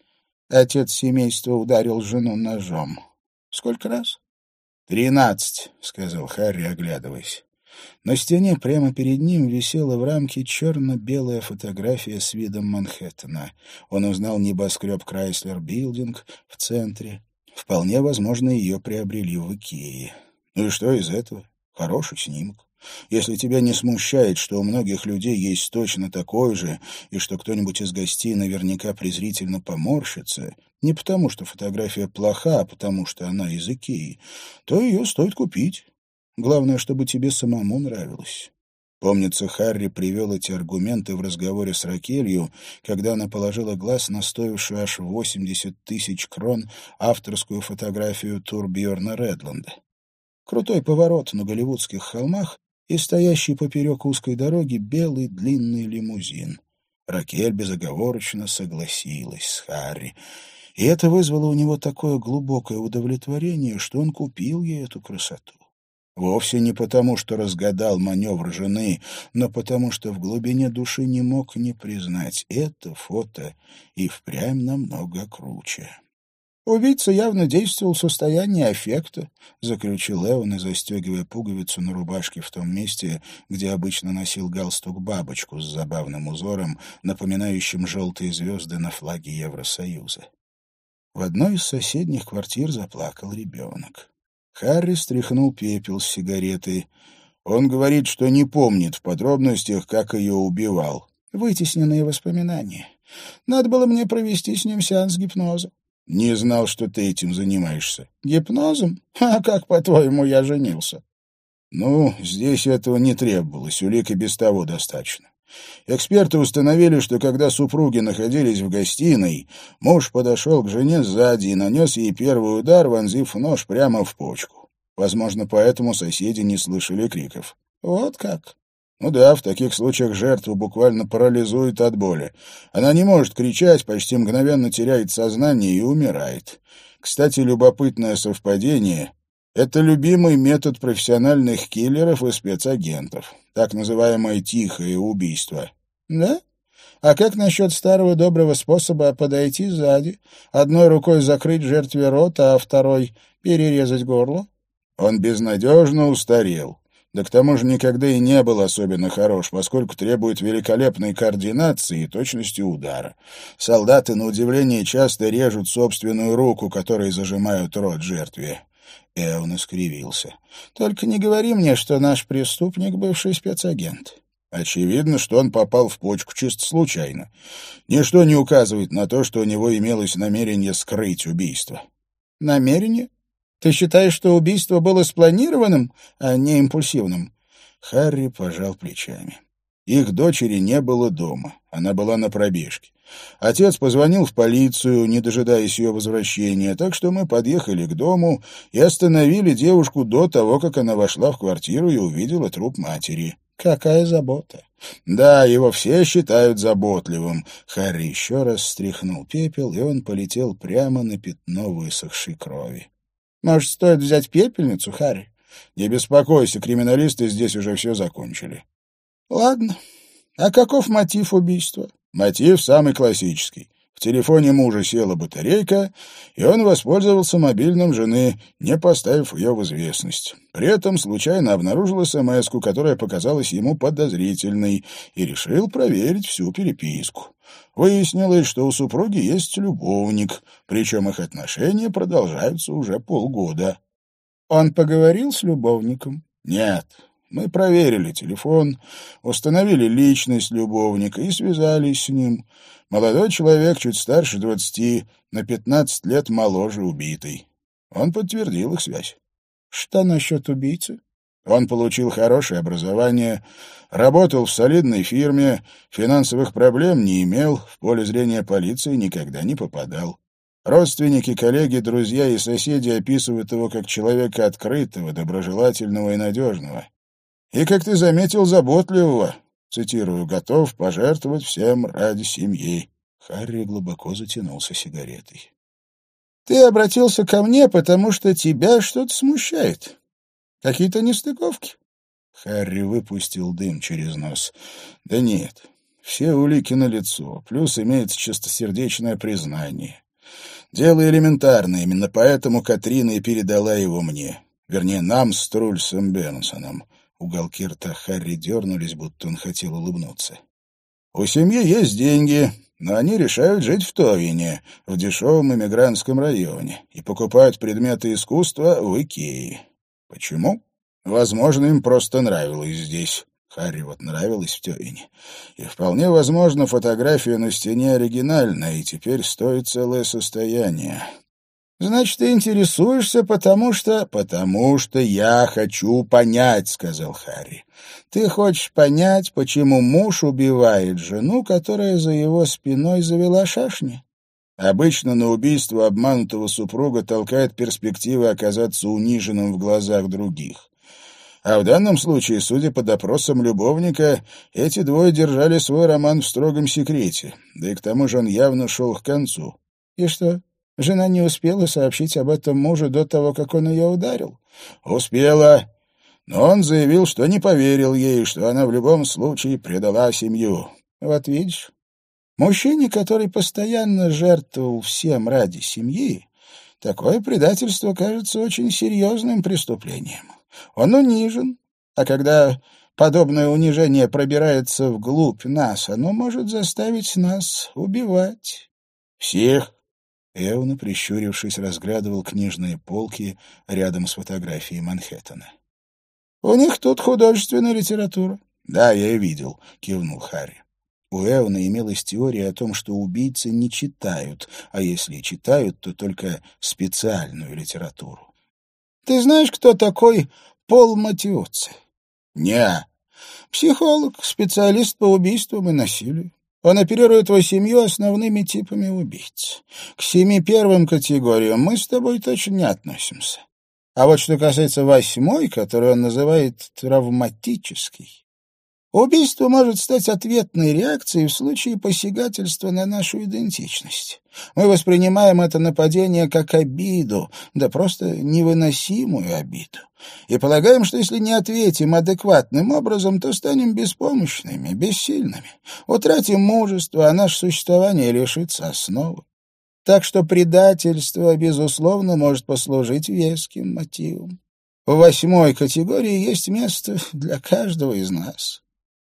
отец семейства ударил жену ножом. Сколько раз? Тринадцать, — сказал Харри, оглядываясь. На стене прямо перед ним висела в рамке черно-белая фотография с видом Манхэттена. Он узнал небоскреб Крайслер Билдинг в центре. Вполне возможно, ее приобрели в Икее. Ну и что из этого? Хороший снимок. Если тебя не смущает, что у многих людей есть точно такой же, и что кто-нибудь из гостей наверняка презрительно поморщится, не потому что фотография плоха, а потому что она из Икеи, то ее стоит купить. Главное, чтобы тебе самому нравилось. Помнится, Харри привел эти аргументы в разговоре с Ракелью, когда она положила глаз на стоившую аж 80 тысяч крон авторскую фотографию Турбьерна Редланда. Крутой поворот на голливудских холмах и стоящий поперек узкой дороги белый длинный лимузин. Ракель безоговорочно согласилась с Харри. И это вызвало у него такое глубокое удовлетворение, что он купил ей эту красоту. Вовсе не потому, что разгадал маневр жены, но потому, что в глубине души не мог не признать это фото и впрямь намного круче. «Убийца явно действовал в состоянии аффекта», — заключил Эван, застегивая пуговицу на рубашке в том месте, где обычно носил галстук-бабочку с забавным узором, напоминающим желтые звезды на флаге Евросоюза. В одной из соседних квартир заплакал ребенок. Харри стряхнул пепел с сигареты. Он говорит, что не помнит в подробностях, как ее убивал. Вытесненные воспоминания. Надо было мне провести с ним сеанс гипноза. Не знал, что ты этим занимаешься. Гипнозом? А как, по-твоему, я женился? Ну, здесь этого не требовалось, улик и без того достаточно. Эксперты установили, что когда супруги находились в гостиной, муж подошел к жене сзади и нанес ей первый удар, вонзив нож прямо в почку. Возможно, поэтому соседи не слышали криков. Вот как? Ну да, в таких случаях жертву буквально парализует от боли. Она не может кричать, почти мгновенно теряет сознание и умирает. Кстати, любопытное совпадение. Это любимый метод профессиональных киллеров и спецагентов, так называемое «тихое убийство». Да? А как насчет старого доброго способа подойти сзади, одной рукой закрыть жертве рот, а второй перерезать горло? Он безнадежно устарел. Да к тому же никогда и не был особенно хорош, поскольку требует великолепной координации и точности удара. Солдаты, на удивление, часто режут собственную руку, которой зажимают рот жертве. Эвн искривился. «Только не говори мне, что наш преступник — бывший спецагент». Очевидно, что он попал в почку чисто случайно. Ничто не указывает на то, что у него имелось намерение скрыть убийство. «Намерение? Ты считаешь, что убийство было спланированным, а не импульсивным?» Харри пожал плечами. Их дочери не было дома. Она была на пробежке. Отец позвонил в полицию, не дожидаясь ее возвращения, так что мы подъехали к дому и остановили девушку до того, как она вошла в квартиру и увидела труп матери. Какая забота! Да, его все считают заботливым. Харри еще раз стряхнул пепел, и он полетел прямо на пятно высохшей крови. Может, стоит взять пепельницу, Харри? Не беспокойся, криминалисты здесь уже все закончили. Ладно. А каков мотив убийства? Мотив самый классический. В телефоне мужа села батарейка, и он воспользовался мобильным жены, не поставив ее в известность. При этом случайно обнаружил смс которая показалась ему подозрительной, и решил проверить всю переписку. Выяснилось, что у супруги есть любовник, причем их отношения продолжаются уже полгода. Он поговорил с любовником? Нет, мы проверили телефон, установили личность любовника и связались с ним. Молодой человек, чуть старше двадцати, на пятнадцать лет моложе убитый. Он подтвердил их связь. Что насчет убийцы? Он получил хорошее образование, работал в солидной фирме, финансовых проблем не имел, в поле зрения полиции никогда не попадал. Родственники, коллеги, друзья и соседи описывают его как человека открытого, доброжелательного и надежного. И, как ты заметил, заботливого, цитирую, готов пожертвовать всем ради семьи. Харри глубоко затянулся сигаретой. Ты обратился ко мне, потому что тебя что-то смущает. Какие-то нестыковки? Харри выпустил дым через нос. Да нет, все улики на лицо, плюс имеется чистосердечное признание. Дело элементарное, именно поэтому Катрина и передала его мне. Вернее, нам с Трульсом Бернсоном. Уголки рта Харри дернулись, будто он хотел улыбнуться. «У семьи есть деньги, но они решают жить в Товине, в дешевом иммигрантском районе, и покупают предметы искусства в Икее. Почему? Возможно, им просто нравилось здесь. Харри вот нравилось в Тёвине. И вполне возможно, фотография на стене оригинальная, и теперь стоит целое состояние. Значит, ты интересуешься, потому что... Потому что я хочу понять, сказал Харри. Ты хочешь понять, почему муж убивает жену, которая за его спиной завела шашни? Обычно на убийство обманутого супруга толкает перспектива оказаться униженным в глазах других. А в данном случае, судя по допросам любовника, эти двое держали свой роман в строгом секрете, да и к тому же он явно шел к концу. И что, Жена не успела сообщить об этом мужу до того, как он ее ударил? Успела. Но он заявил, что не поверил ей, что она в любом случае предала семью. Вот видишь, мужчине, который постоянно жертвовал всем ради семьи, такое предательство кажется очень серьезным преступлением. Он унижен, а когда подобное унижение пробирается вглубь нас, оно может заставить нас убивать. Всех Эвна, прищурившись, разглядывал книжные полки рядом с фотографией Манхэттена. — У них тут художественная литература. — Да, я и видел, — кивнул Харри. У Эвна имелась теория о том, что убийцы не читают, а если и читают, то только специальную литературу. — Ты знаешь, кто такой Пол Матиоци? — Не. — Психолог, специалист по убийствам и насилию. Он оперирует твою семью основными типами убийц. К семи первым категориям мы с тобой точно не относимся. А вот что касается восьмой, которую он называет травматической, Убийство может стать ответной реакцией в случае посягательства на нашу идентичность. Мы воспринимаем это нападение как обиду, да просто невыносимую обиду. И полагаем, что если не ответим адекватным образом, то станем беспомощными, бессильными, утратим мужество, а наше существование лишится основы. Так что предательство, безусловно, может послужить веским мотивом. В восьмой категории есть место для каждого из нас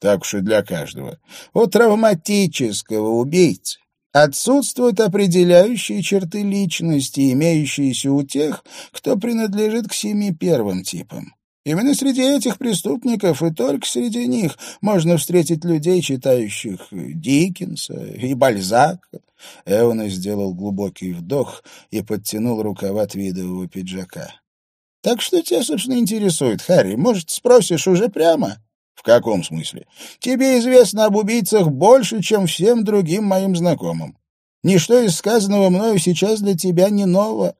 так уж и для каждого. У травматического убийцы отсутствуют определяющие черты личности, имеющиеся у тех, кто принадлежит к семи первым типам. Именно среди этих преступников и только среди них можно встретить людей, читающих Диккенса и Бальзака. Эвана сделал глубокий вдох и подтянул рукава твидового пиджака. — Так что тебя, собственно, интересует, Харри? Может, спросишь уже прямо? В каком смысле? Тебе известно об убийцах больше, чем всем другим моим знакомым. Ничто из сказанного мною сейчас для тебя не ново.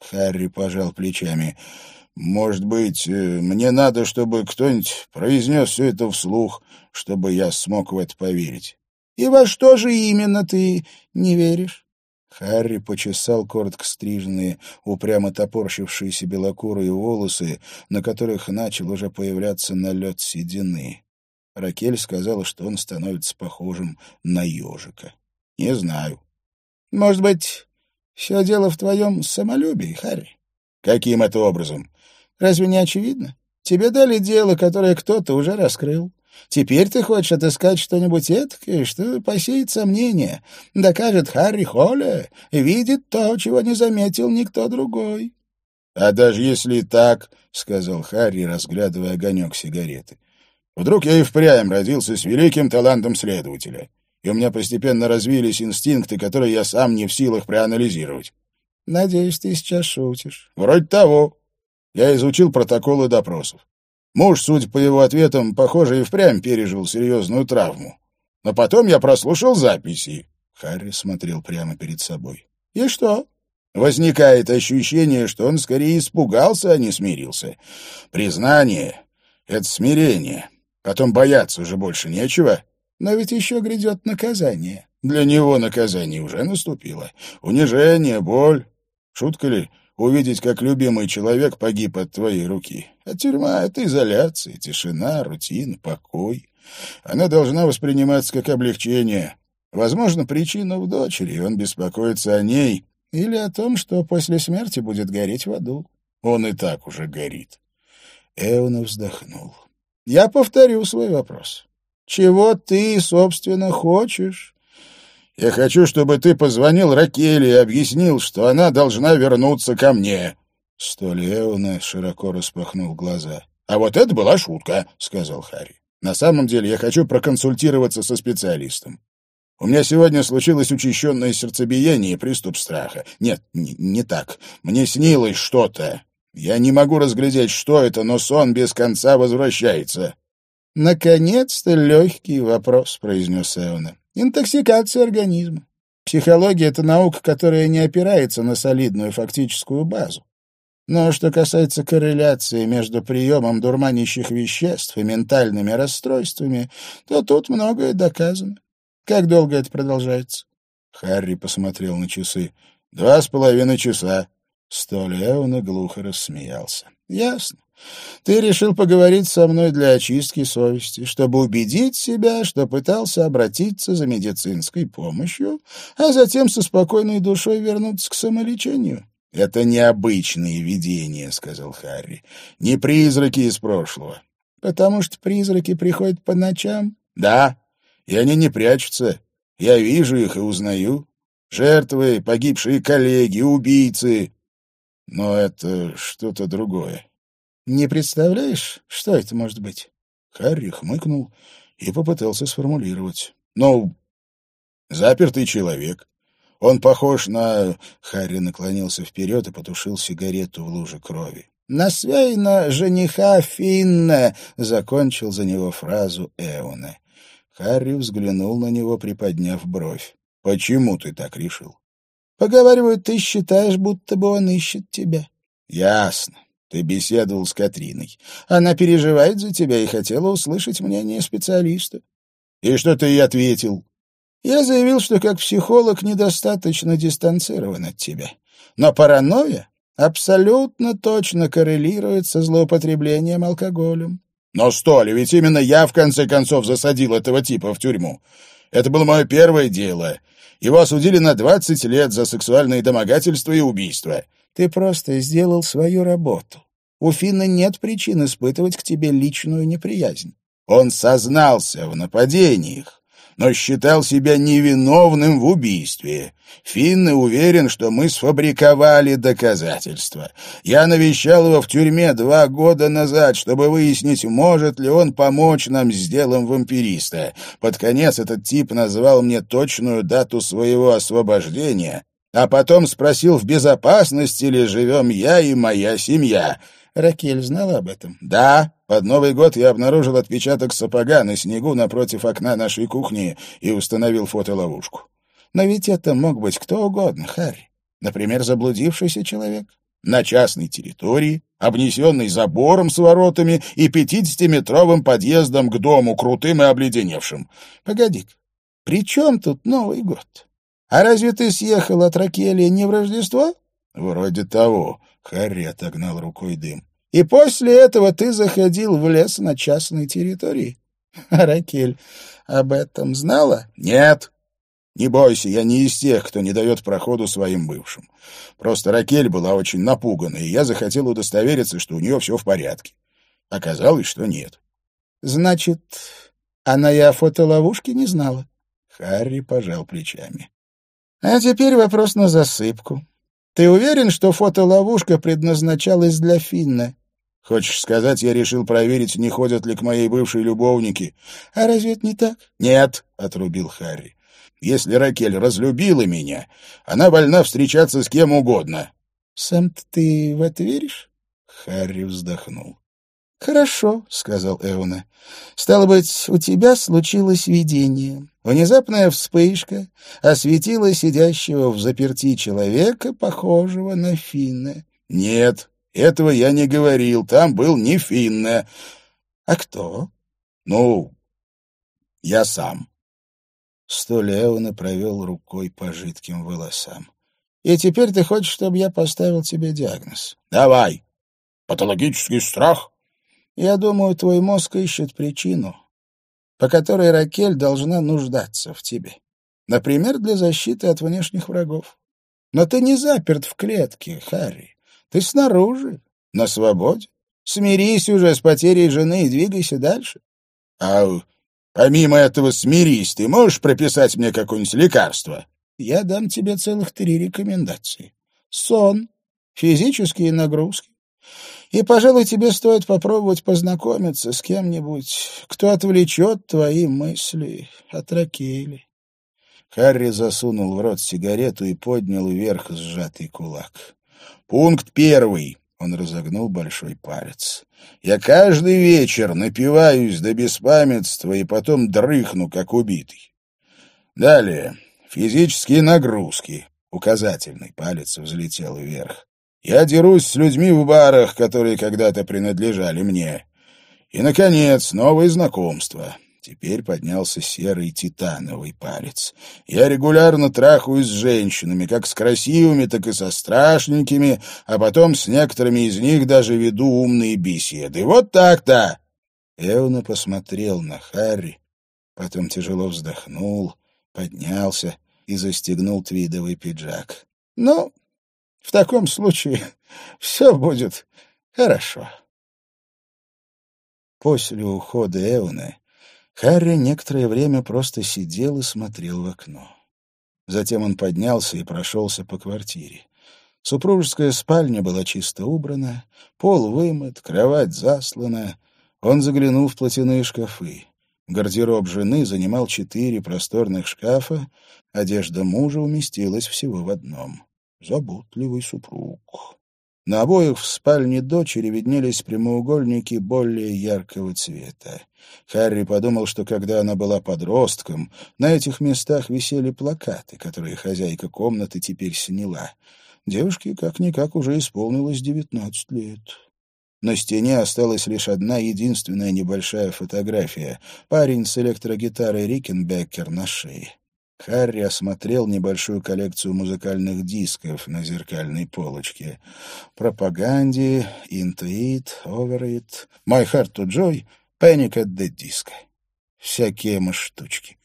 Харри пожал плечами. Может быть, э, мне надо, чтобы кто-нибудь произнес все это вслух, чтобы я смог в это поверить. И во что же именно ты не веришь? Харри почесал коротко стриженные, упрямо топорщившиеся белокурые волосы, на которых начал уже появляться налет седины. Ракель сказала, что он становится похожим на ежика. — Не знаю. — Может быть, все дело в твоем самолюбии, Харри? — Каким это образом? — Разве не очевидно? Тебе дали дело, которое кто-то уже раскрыл. Теперь ты хочешь отыскать что-нибудь эткое, что посеет сомнения, докажет Харри Холле, видит то, чего не заметил никто другой. — А даже если и так, — сказал Харри, разглядывая огонек сигареты, — вдруг я и впрямь родился с великим талантом следователя, и у меня постепенно развились инстинкты, которые я сам не в силах проанализировать. — Надеюсь, ты сейчас шутишь. — Вроде того. Я изучил протоколы допросов. Муж, судя по его ответам, похоже, и впрямь пережил серьезную травму. Но потом я прослушал записи. Харри смотрел прямо перед собой. И что? Возникает ощущение, что он скорее испугался, а не смирился. Признание — это смирение. Потом бояться уже больше нечего. Но ведь еще грядет наказание. Для него наказание уже наступило. Унижение, боль. Шутка ли? Увидеть, как любимый человек погиб от твоей руки. А тюрьма — это изоляция, тишина, рутина, покой. Она должна восприниматься как облегчение. Возможно, причина в дочери, он беспокоится о ней. Или о том, что после смерти будет гореть в аду. Он и так уже горит. Эуна вздохнул. Я повторю свой вопрос. Чего ты, собственно, хочешь? Я хочу, чтобы ты позвонил Ракеле и объяснил, что она должна вернуться ко мне». Столеуна широко распахнул глаза. «А вот это была шутка», — сказал Харри. «На самом деле я хочу проконсультироваться со специалистом. У меня сегодня случилось учащенное сердцебиение и приступ страха. Нет, не, не так. Мне снилось что-то. Я не могу разглядеть, что это, но сон без конца возвращается». «Наконец-то легкий вопрос», — произнес Эона. Интоксикация организма. Психология — это наука, которая не опирается на солидную фактическую базу. Но что касается корреляции между приемом дурманящих веществ и ментальными расстройствами, то тут многое доказано. Как долго это продолжается? Харри посмотрел на часы. Два с половиной часа. Столеуна глухо рассмеялся. Ясно. Ты решил поговорить со мной для очистки совести, чтобы убедить себя, что пытался обратиться за медицинской помощью, а затем со спокойной душой вернуться к самолечению. — Это необычные видения, — сказал Харри. — Не призраки из прошлого. — Потому что призраки приходят по ночам? — Да, и они не прячутся. Я вижу их и узнаю. Жертвы, погибшие коллеги, убийцы. Но это что-то другое. Не представляешь, что это может быть? Харри хмыкнул и попытался сформулировать. Ну, запертый человек. Он похож на... Харри наклонился вперед и потушил сигарету в луже крови. «На свейна жениха Финна!» — закончил за него фразу Эона. Харри взглянул на него, приподняв бровь. «Почему ты так решил?» «Поговаривают, ты считаешь, будто бы он ищет тебя». «Ясно. Ты беседовал с Катриной. Она переживает за тебя и хотела услышать мнение специалиста. И что ты ей ответил? Я заявил, что как психолог недостаточно дистанцирован от тебя. Но паранойя абсолютно точно коррелирует со злоупотреблением алкоголем. Но что ли, ведь именно я в конце концов засадил этого типа в тюрьму. Это было мое первое дело. Его осудили на двадцать лет за сексуальные домогательства и убийства. Ты просто сделал свою работу. У Финна нет причин испытывать к тебе личную неприязнь. Он сознался в нападениях, но считал себя невиновным в убийстве. Финн уверен, что мы сфабриковали доказательства. Я навещал его в тюрьме два года назад, чтобы выяснить, может ли он помочь нам с делом вампириста. Под конец этот тип назвал мне точную дату своего освобождения, а потом спросил, в безопасности ли живем я и моя семья. Ракель знала об этом? Да. Под Новый год я обнаружил отпечаток сапога на снегу напротив окна нашей кухни и установил фотоловушку. Но ведь это мог быть кто угодно, Харри. Например, заблудившийся человек. На частной территории, обнесенный забором с воротами и пятидесятиметровым подъездом к дому, крутым и обледеневшим. Погоди, при чем тут Новый год? А разве ты съехал от Ракели не в Рождество? Вроде того. Харри отогнал рукой дым. И после этого ты заходил в лес на частной территории. А Ракель об этом знала? Нет. Не бойся, я не из тех, кто не дает проходу своим бывшим. Просто Ракель была очень напугана, и я захотел удостовериться, что у нее все в порядке. Оказалось, что нет. Значит, она и о фотоловушке не знала? Харри пожал плечами. А теперь вопрос на засыпку. Ты уверен, что фотоловушка предназначалась для Финна? Хочешь сказать, я решил проверить, не ходят ли к моей бывшей любовники? А разве это не так? Нет, — отрубил Харри. Если Ракель разлюбила меня, она вольна встречаться с кем угодно. сам ты в это веришь? Харри вздохнул. «Хорошо», — сказал Эуна. «Стало быть, у тебя случилось видение. Внезапная вспышка осветила сидящего в заперти человека, похожего на Финна». «Нет, этого я не говорил. Там был не Финна». «А кто?» «Ну, я сам». Столь Эуна провел рукой по жидким волосам. «И теперь ты хочешь, чтобы я поставил тебе диагноз?» «Давай. Патологический страх?» Я думаю, твой мозг ищет причину, по которой Ракель должна нуждаться в тебе. Например, для защиты от внешних врагов. Но ты не заперт в клетке, Харри. Ты снаружи, на свободе. Смирись уже с потерей жены и двигайся дальше. А помимо этого смирись, ты можешь прописать мне какое-нибудь лекарство? Я дам тебе целых три рекомендации. Сон, физические нагрузки, и, пожалуй, тебе стоит попробовать познакомиться с кем-нибудь, кто отвлечет твои мысли от Ракели. Харри засунул в рот сигарету и поднял вверх сжатый кулак. «Пункт первый». Он разогнул большой палец. «Я каждый вечер напиваюсь до беспамятства и потом дрыхну, как убитый. Далее. Физические нагрузки». Указательный палец взлетел вверх. Я дерусь с людьми в барах, которые когда-то принадлежали мне. И, наконец, новые знакомства. Теперь поднялся серый титановый палец. Я регулярно трахаюсь с женщинами, как с красивыми, так и со страшненькими, а потом с некоторыми из них даже веду умные беседы. Вот так-то!» Эуна посмотрел на Харри, потом тяжело вздохнул, поднялся и застегнул твидовый пиджак. «Ну, в таком случае все будет хорошо. После ухода Эуны Харри некоторое время просто сидел и смотрел в окно. Затем он поднялся и прошелся по квартире. Супружеская спальня была чисто убрана, пол вымыт, кровать заслана. Он заглянул в платяные шкафы. Гардероб жены занимал четыре просторных шкафа, одежда мужа уместилась всего в одном заботливый супруг. На обоих в спальне дочери виднелись прямоугольники более яркого цвета. Харри подумал, что когда она была подростком, на этих местах висели плакаты, которые хозяйка комнаты теперь сняла. Девушке как-никак уже исполнилось девятнадцать лет. На стене осталась лишь одна единственная небольшая фотография. Парень с электрогитарой Рикенбеккер на шее. Харри осмотрел небольшую коллекцию музыкальных дисков на зеркальной полочке. Пропаганди, Интуит, Оверит, My Heart to Joy, Panic at the Disco. Всякие мы штучки.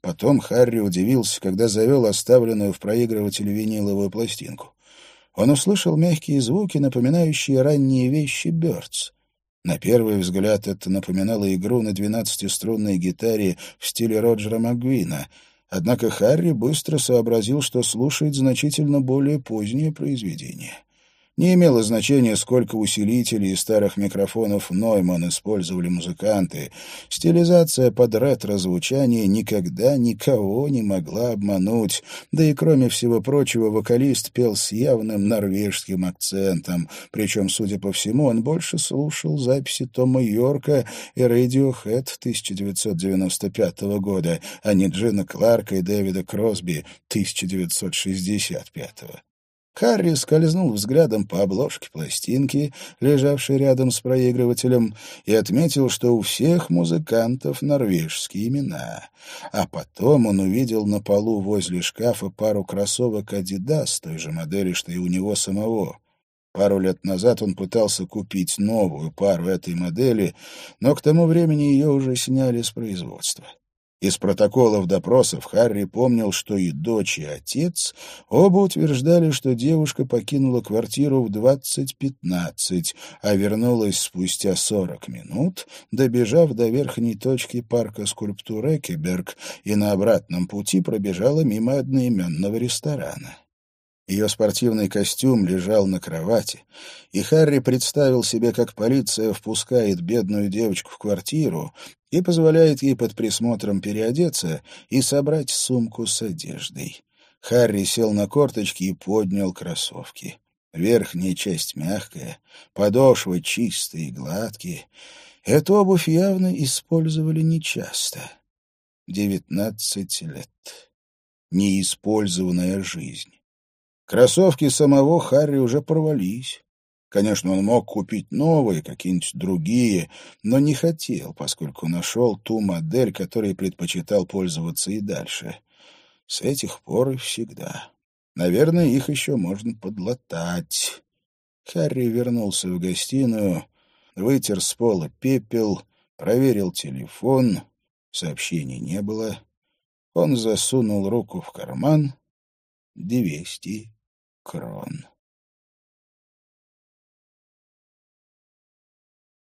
Потом Харри удивился, когда завел оставленную в проигрывателе виниловую пластинку. Он услышал мягкие звуки, напоминающие ранние вещи Бёрдс. На первый взгляд это напоминало игру на двенадцатиструнной гитаре в стиле Роджера Макгвина — Однако Харри быстро сообразил, что слушает значительно более позднее произведение. Не имело значения, сколько усилителей и старых микрофонов Нойман использовали музыканты. Стилизация под ретро-звучание никогда никого не могла обмануть. Да и, кроме всего прочего, вокалист пел с явным норвежским акцентом. Причем, судя по всему, он больше слушал записи Тома Йорка и Radiohead 1995 года, а не Джина Кларка и Дэвида Кросби 1965 года. Харри скользнул взглядом по обложке пластинки, лежавшей рядом с проигрывателем, и отметил, что у всех музыкантов норвежские имена. А потом он увидел на полу возле шкафа пару кроссовок «Адидас» той же модели, что и у него самого. Пару лет назад он пытался купить новую пару этой модели, но к тому времени ее уже сняли с производства. Из протоколов допросов Харри помнил, что и дочь, и отец оба утверждали, что девушка покинула квартиру в 20.15, а вернулась спустя 40 минут, добежав до верхней точки парка скульптур Экеберг и на обратном пути пробежала мимо одноименного ресторана. Ее спортивный костюм лежал на кровати, и Харри представил себе, как полиция впускает бедную девочку в квартиру и позволяет ей под присмотром переодеться и собрать сумку с одеждой. Харри сел на корточки и поднял кроссовки. Верхняя часть мягкая, подошвы чистые и гладкие. Эту обувь явно использовали нечасто. Девятнадцать лет. Неиспользованная жизнь. Кроссовки самого Харри уже порвались. Конечно, он мог купить новые, какие-нибудь другие, но не хотел, поскольку нашел ту модель, которой предпочитал пользоваться и дальше. С этих пор и всегда. Наверное, их еще можно подлатать. Харри вернулся в гостиную, вытер с пола пепел, проверил телефон. Сообщений не было. Он засунул руку в карман. Двести крон.